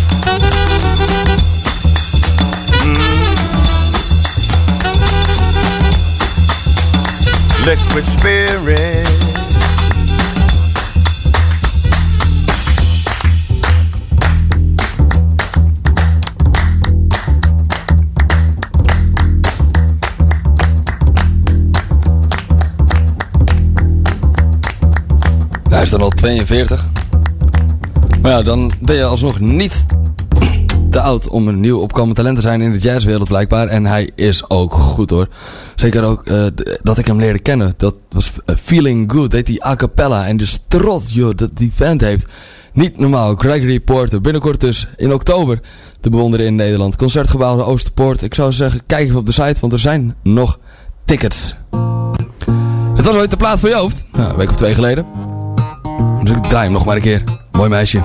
Liquid spirit. Hij is dan al 42. Maar ja, dan ben je alsnog niet te oud om een nieuw opkomend talent te zijn in de jazzwereld blijkbaar. En hij is ook goed hoor. Zeker ook eh, dat ik hem leerde kennen. Dat was eh, Feeling Good, deed hij a cappella. En de strot joh, dat die vent heeft. Niet normaal. Gregory Porter. Binnenkort dus in oktober te bewonderen in Nederland. Concertgebouw de Oosterpoort. Ik zou zeggen, kijk even op de site, want er zijn nog tickets. Dit was ooit de plaat voor je hoofd. Nou, een week of twee geleden. Dus ik draai hem nog maar een keer. Mooi meisje.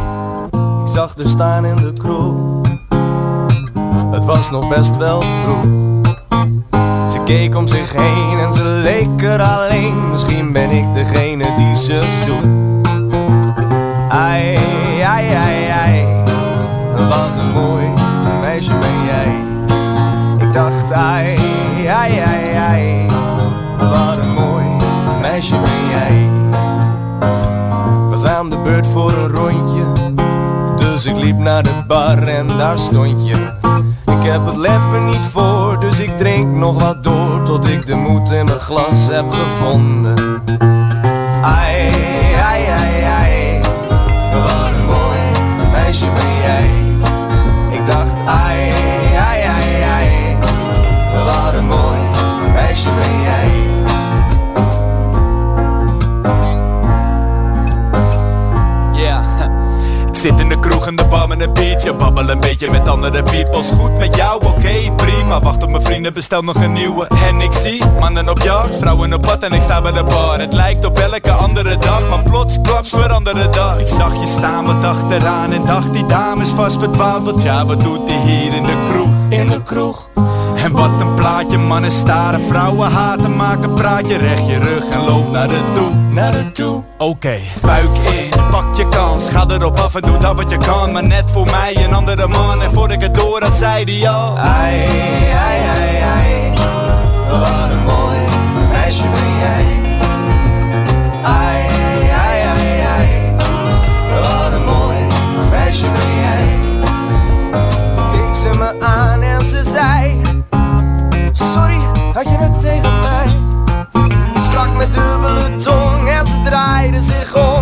Ik zag er staan in de kroeg. Het was nog best wel vroeg. Keek om zich heen en ze leek er alleen. Misschien ben ik degene die ze zoekt. Ai, ai, ai, ai. Wat een mooi meisje ben jij. Ik dacht, ai, ai, ai, ai. Wat een mooi meisje ben jij. Was aan de beurt voor een rondje. Dus ik liep naar de bar en daar stond je. Heb het leven niet voor, dus ik drink nog wat door tot ik de moed in mijn glas heb gevonden. Zit in de kroeg en de bar met een biertje. Babbel een beetje met andere peoples. Goed met jou, oké, prima. Wacht op mijn vrienden, bestel nog een nieuwe. En ik zie mannen op jacht, vrouwen op pad en ik sta bij de bar. Het lijkt op elke andere dag Maar plots klaps veranderde dag. Ik zag je staan wat achteraan En dacht die dame is vast verdwaald ja, wat doet die hier in de kroeg? In de kroeg En wat een plaatje, mannen staren, vrouwen haten, maak een praatje. Recht je rug en loop naar de toe, naar de toe. Oké, buik in, pak je kans, ga erop af en doe dat wat je kan. Maar net voor mij een andere man en voor ik het door had, zei die al. Ai, ai, ai, ai. Wat een mooi meisje ben jij. beide zich op.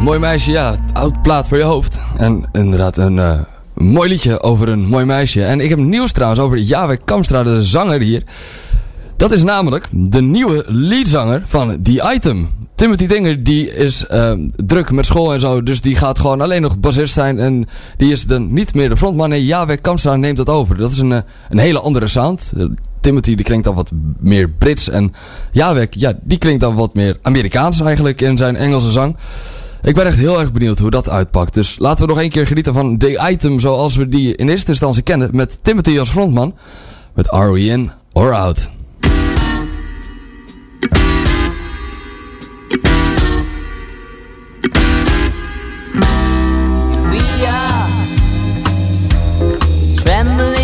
mooi meisje, ja, oud plaat voor je hoofd. En inderdaad een eh, mooi liedje over een mooi meisje. En ik heb nieuws trouwens over Jawek Kamstra, de zanger hier. Dat is namelijk de nieuwe leadzanger van The Item. Timothy Dinger die is eh, druk met school en zo, dus die gaat gewoon alleen nog bassist zijn. En die is dan niet meer de frontman. Nee, Jawek Kamstra neemt dat over. Dat is een, eh, een hele andere sound. Timothy die klinkt dan wat meer Brits. En Jawek, ja, die klinkt dan wat meer Amerikaans eigenlijk in zijn Engelse zang. Ik ben echt heel erg benieuwd hoe dat uitpakt. Dus laten we nog één keer genieten van The Item zoals we die in eerste instantie kennen. Met Timothy als frontman. Met Are We In or Out? We are trembling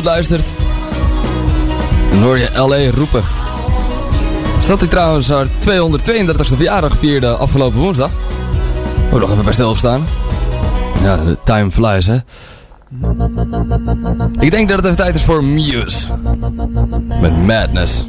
goed luistert, dan hoor je L.A. roepen. Stad die trouwens haar 232e verjaardag vierde afgelopen woensdag. Moet nog even bij stil opstaan. Ja, de time flies, hè. Ik denk dat het even tijd is voor Muse. Met Madness.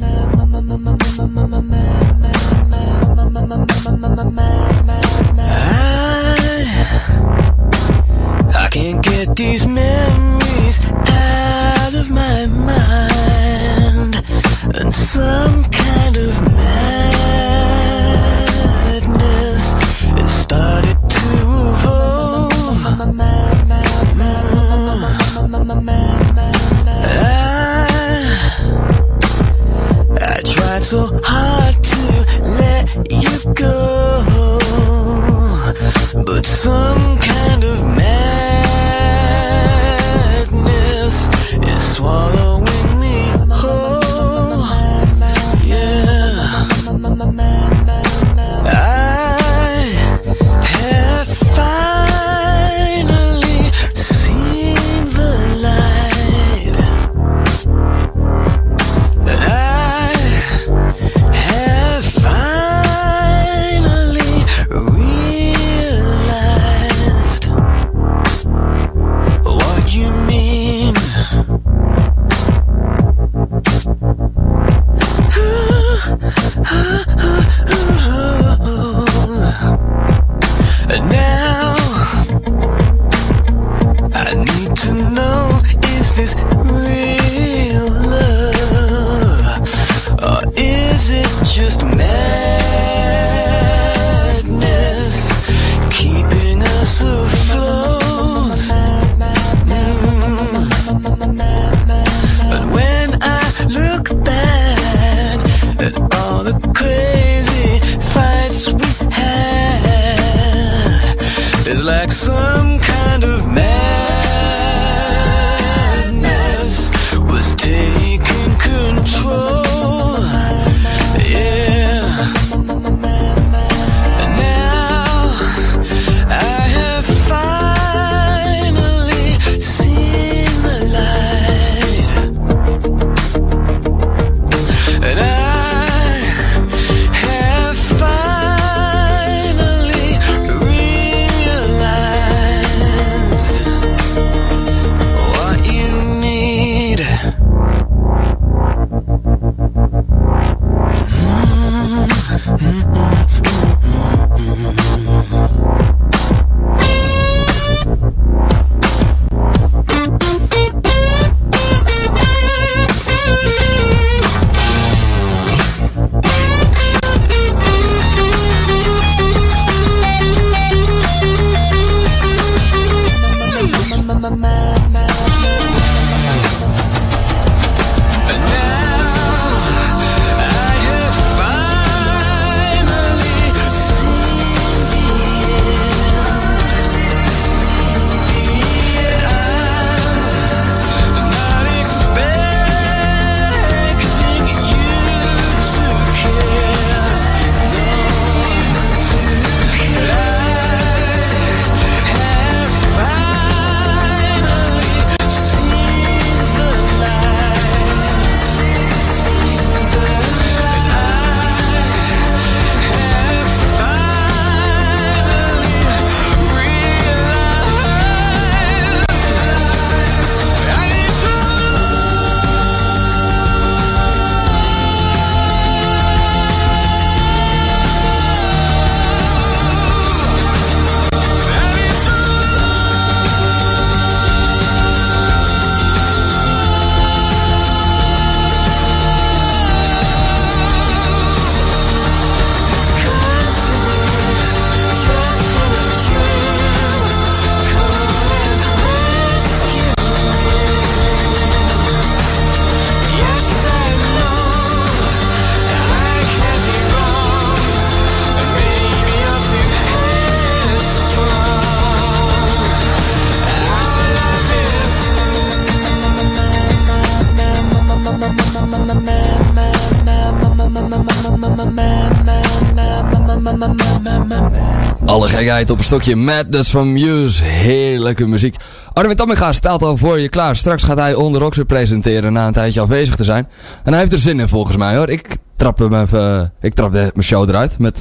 Op een stokje Madness van Muse. Heerlijke muziek. Armin Tamminga staat al voor je klaar. Straks gaat hij onder Roxer presenteren na een tijdje afwezig te zijn. En hij heeft er zin in volgens mij hoor. Ik trap hem even, ik trap mijn show eruit met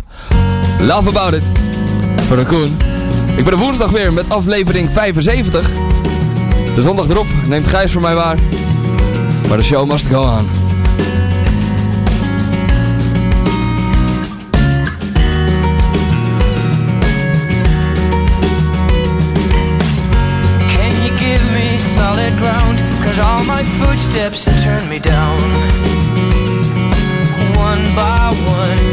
Love About It. Voor Koen. Ik ben er woensdag weer met aflevering 75. De zondag erop neemt Gijs voor mij waar. Maar de show must go on. My footsteps turn me down. One by one.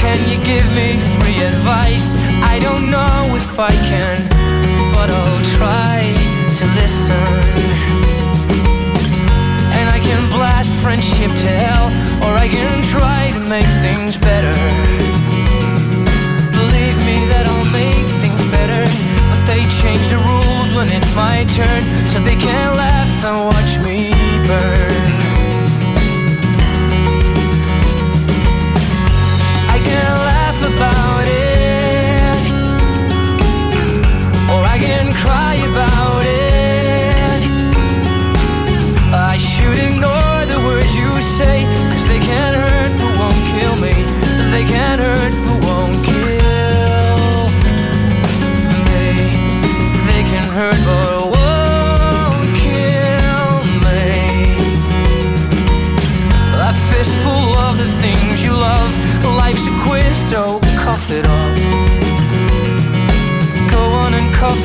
Can you give me free advice? I don't know if I can, but I'll try to listen. And I can blast friendship to hell, or I can try to make things better. Believe me that I'll make things better, they change the rules when it's my turn, so they can laugh and watch me burn. I can laugh about it,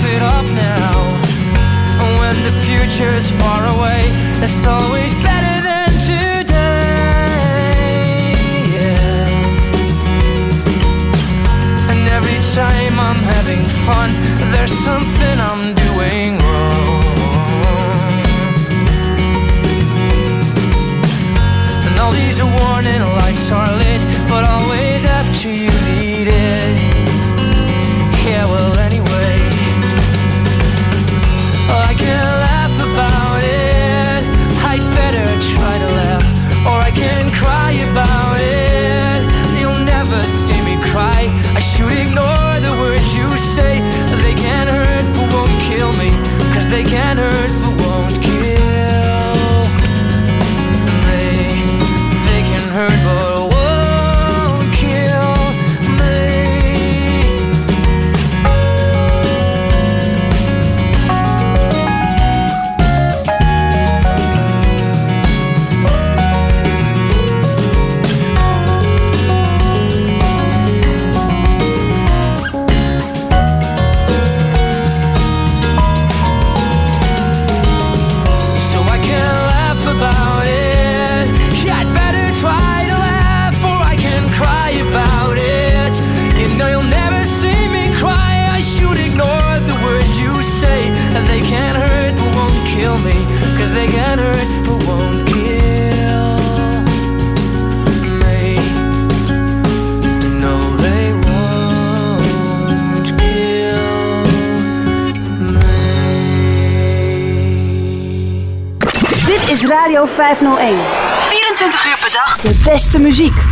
it up now. And when the future's far away, it's always better than today. Yeah. And every time I'm having fun, there's something I'm doing wrong. And all these warning lights are lit, but always after you can't hurt 501. 24 uur per dag. De beste muziek.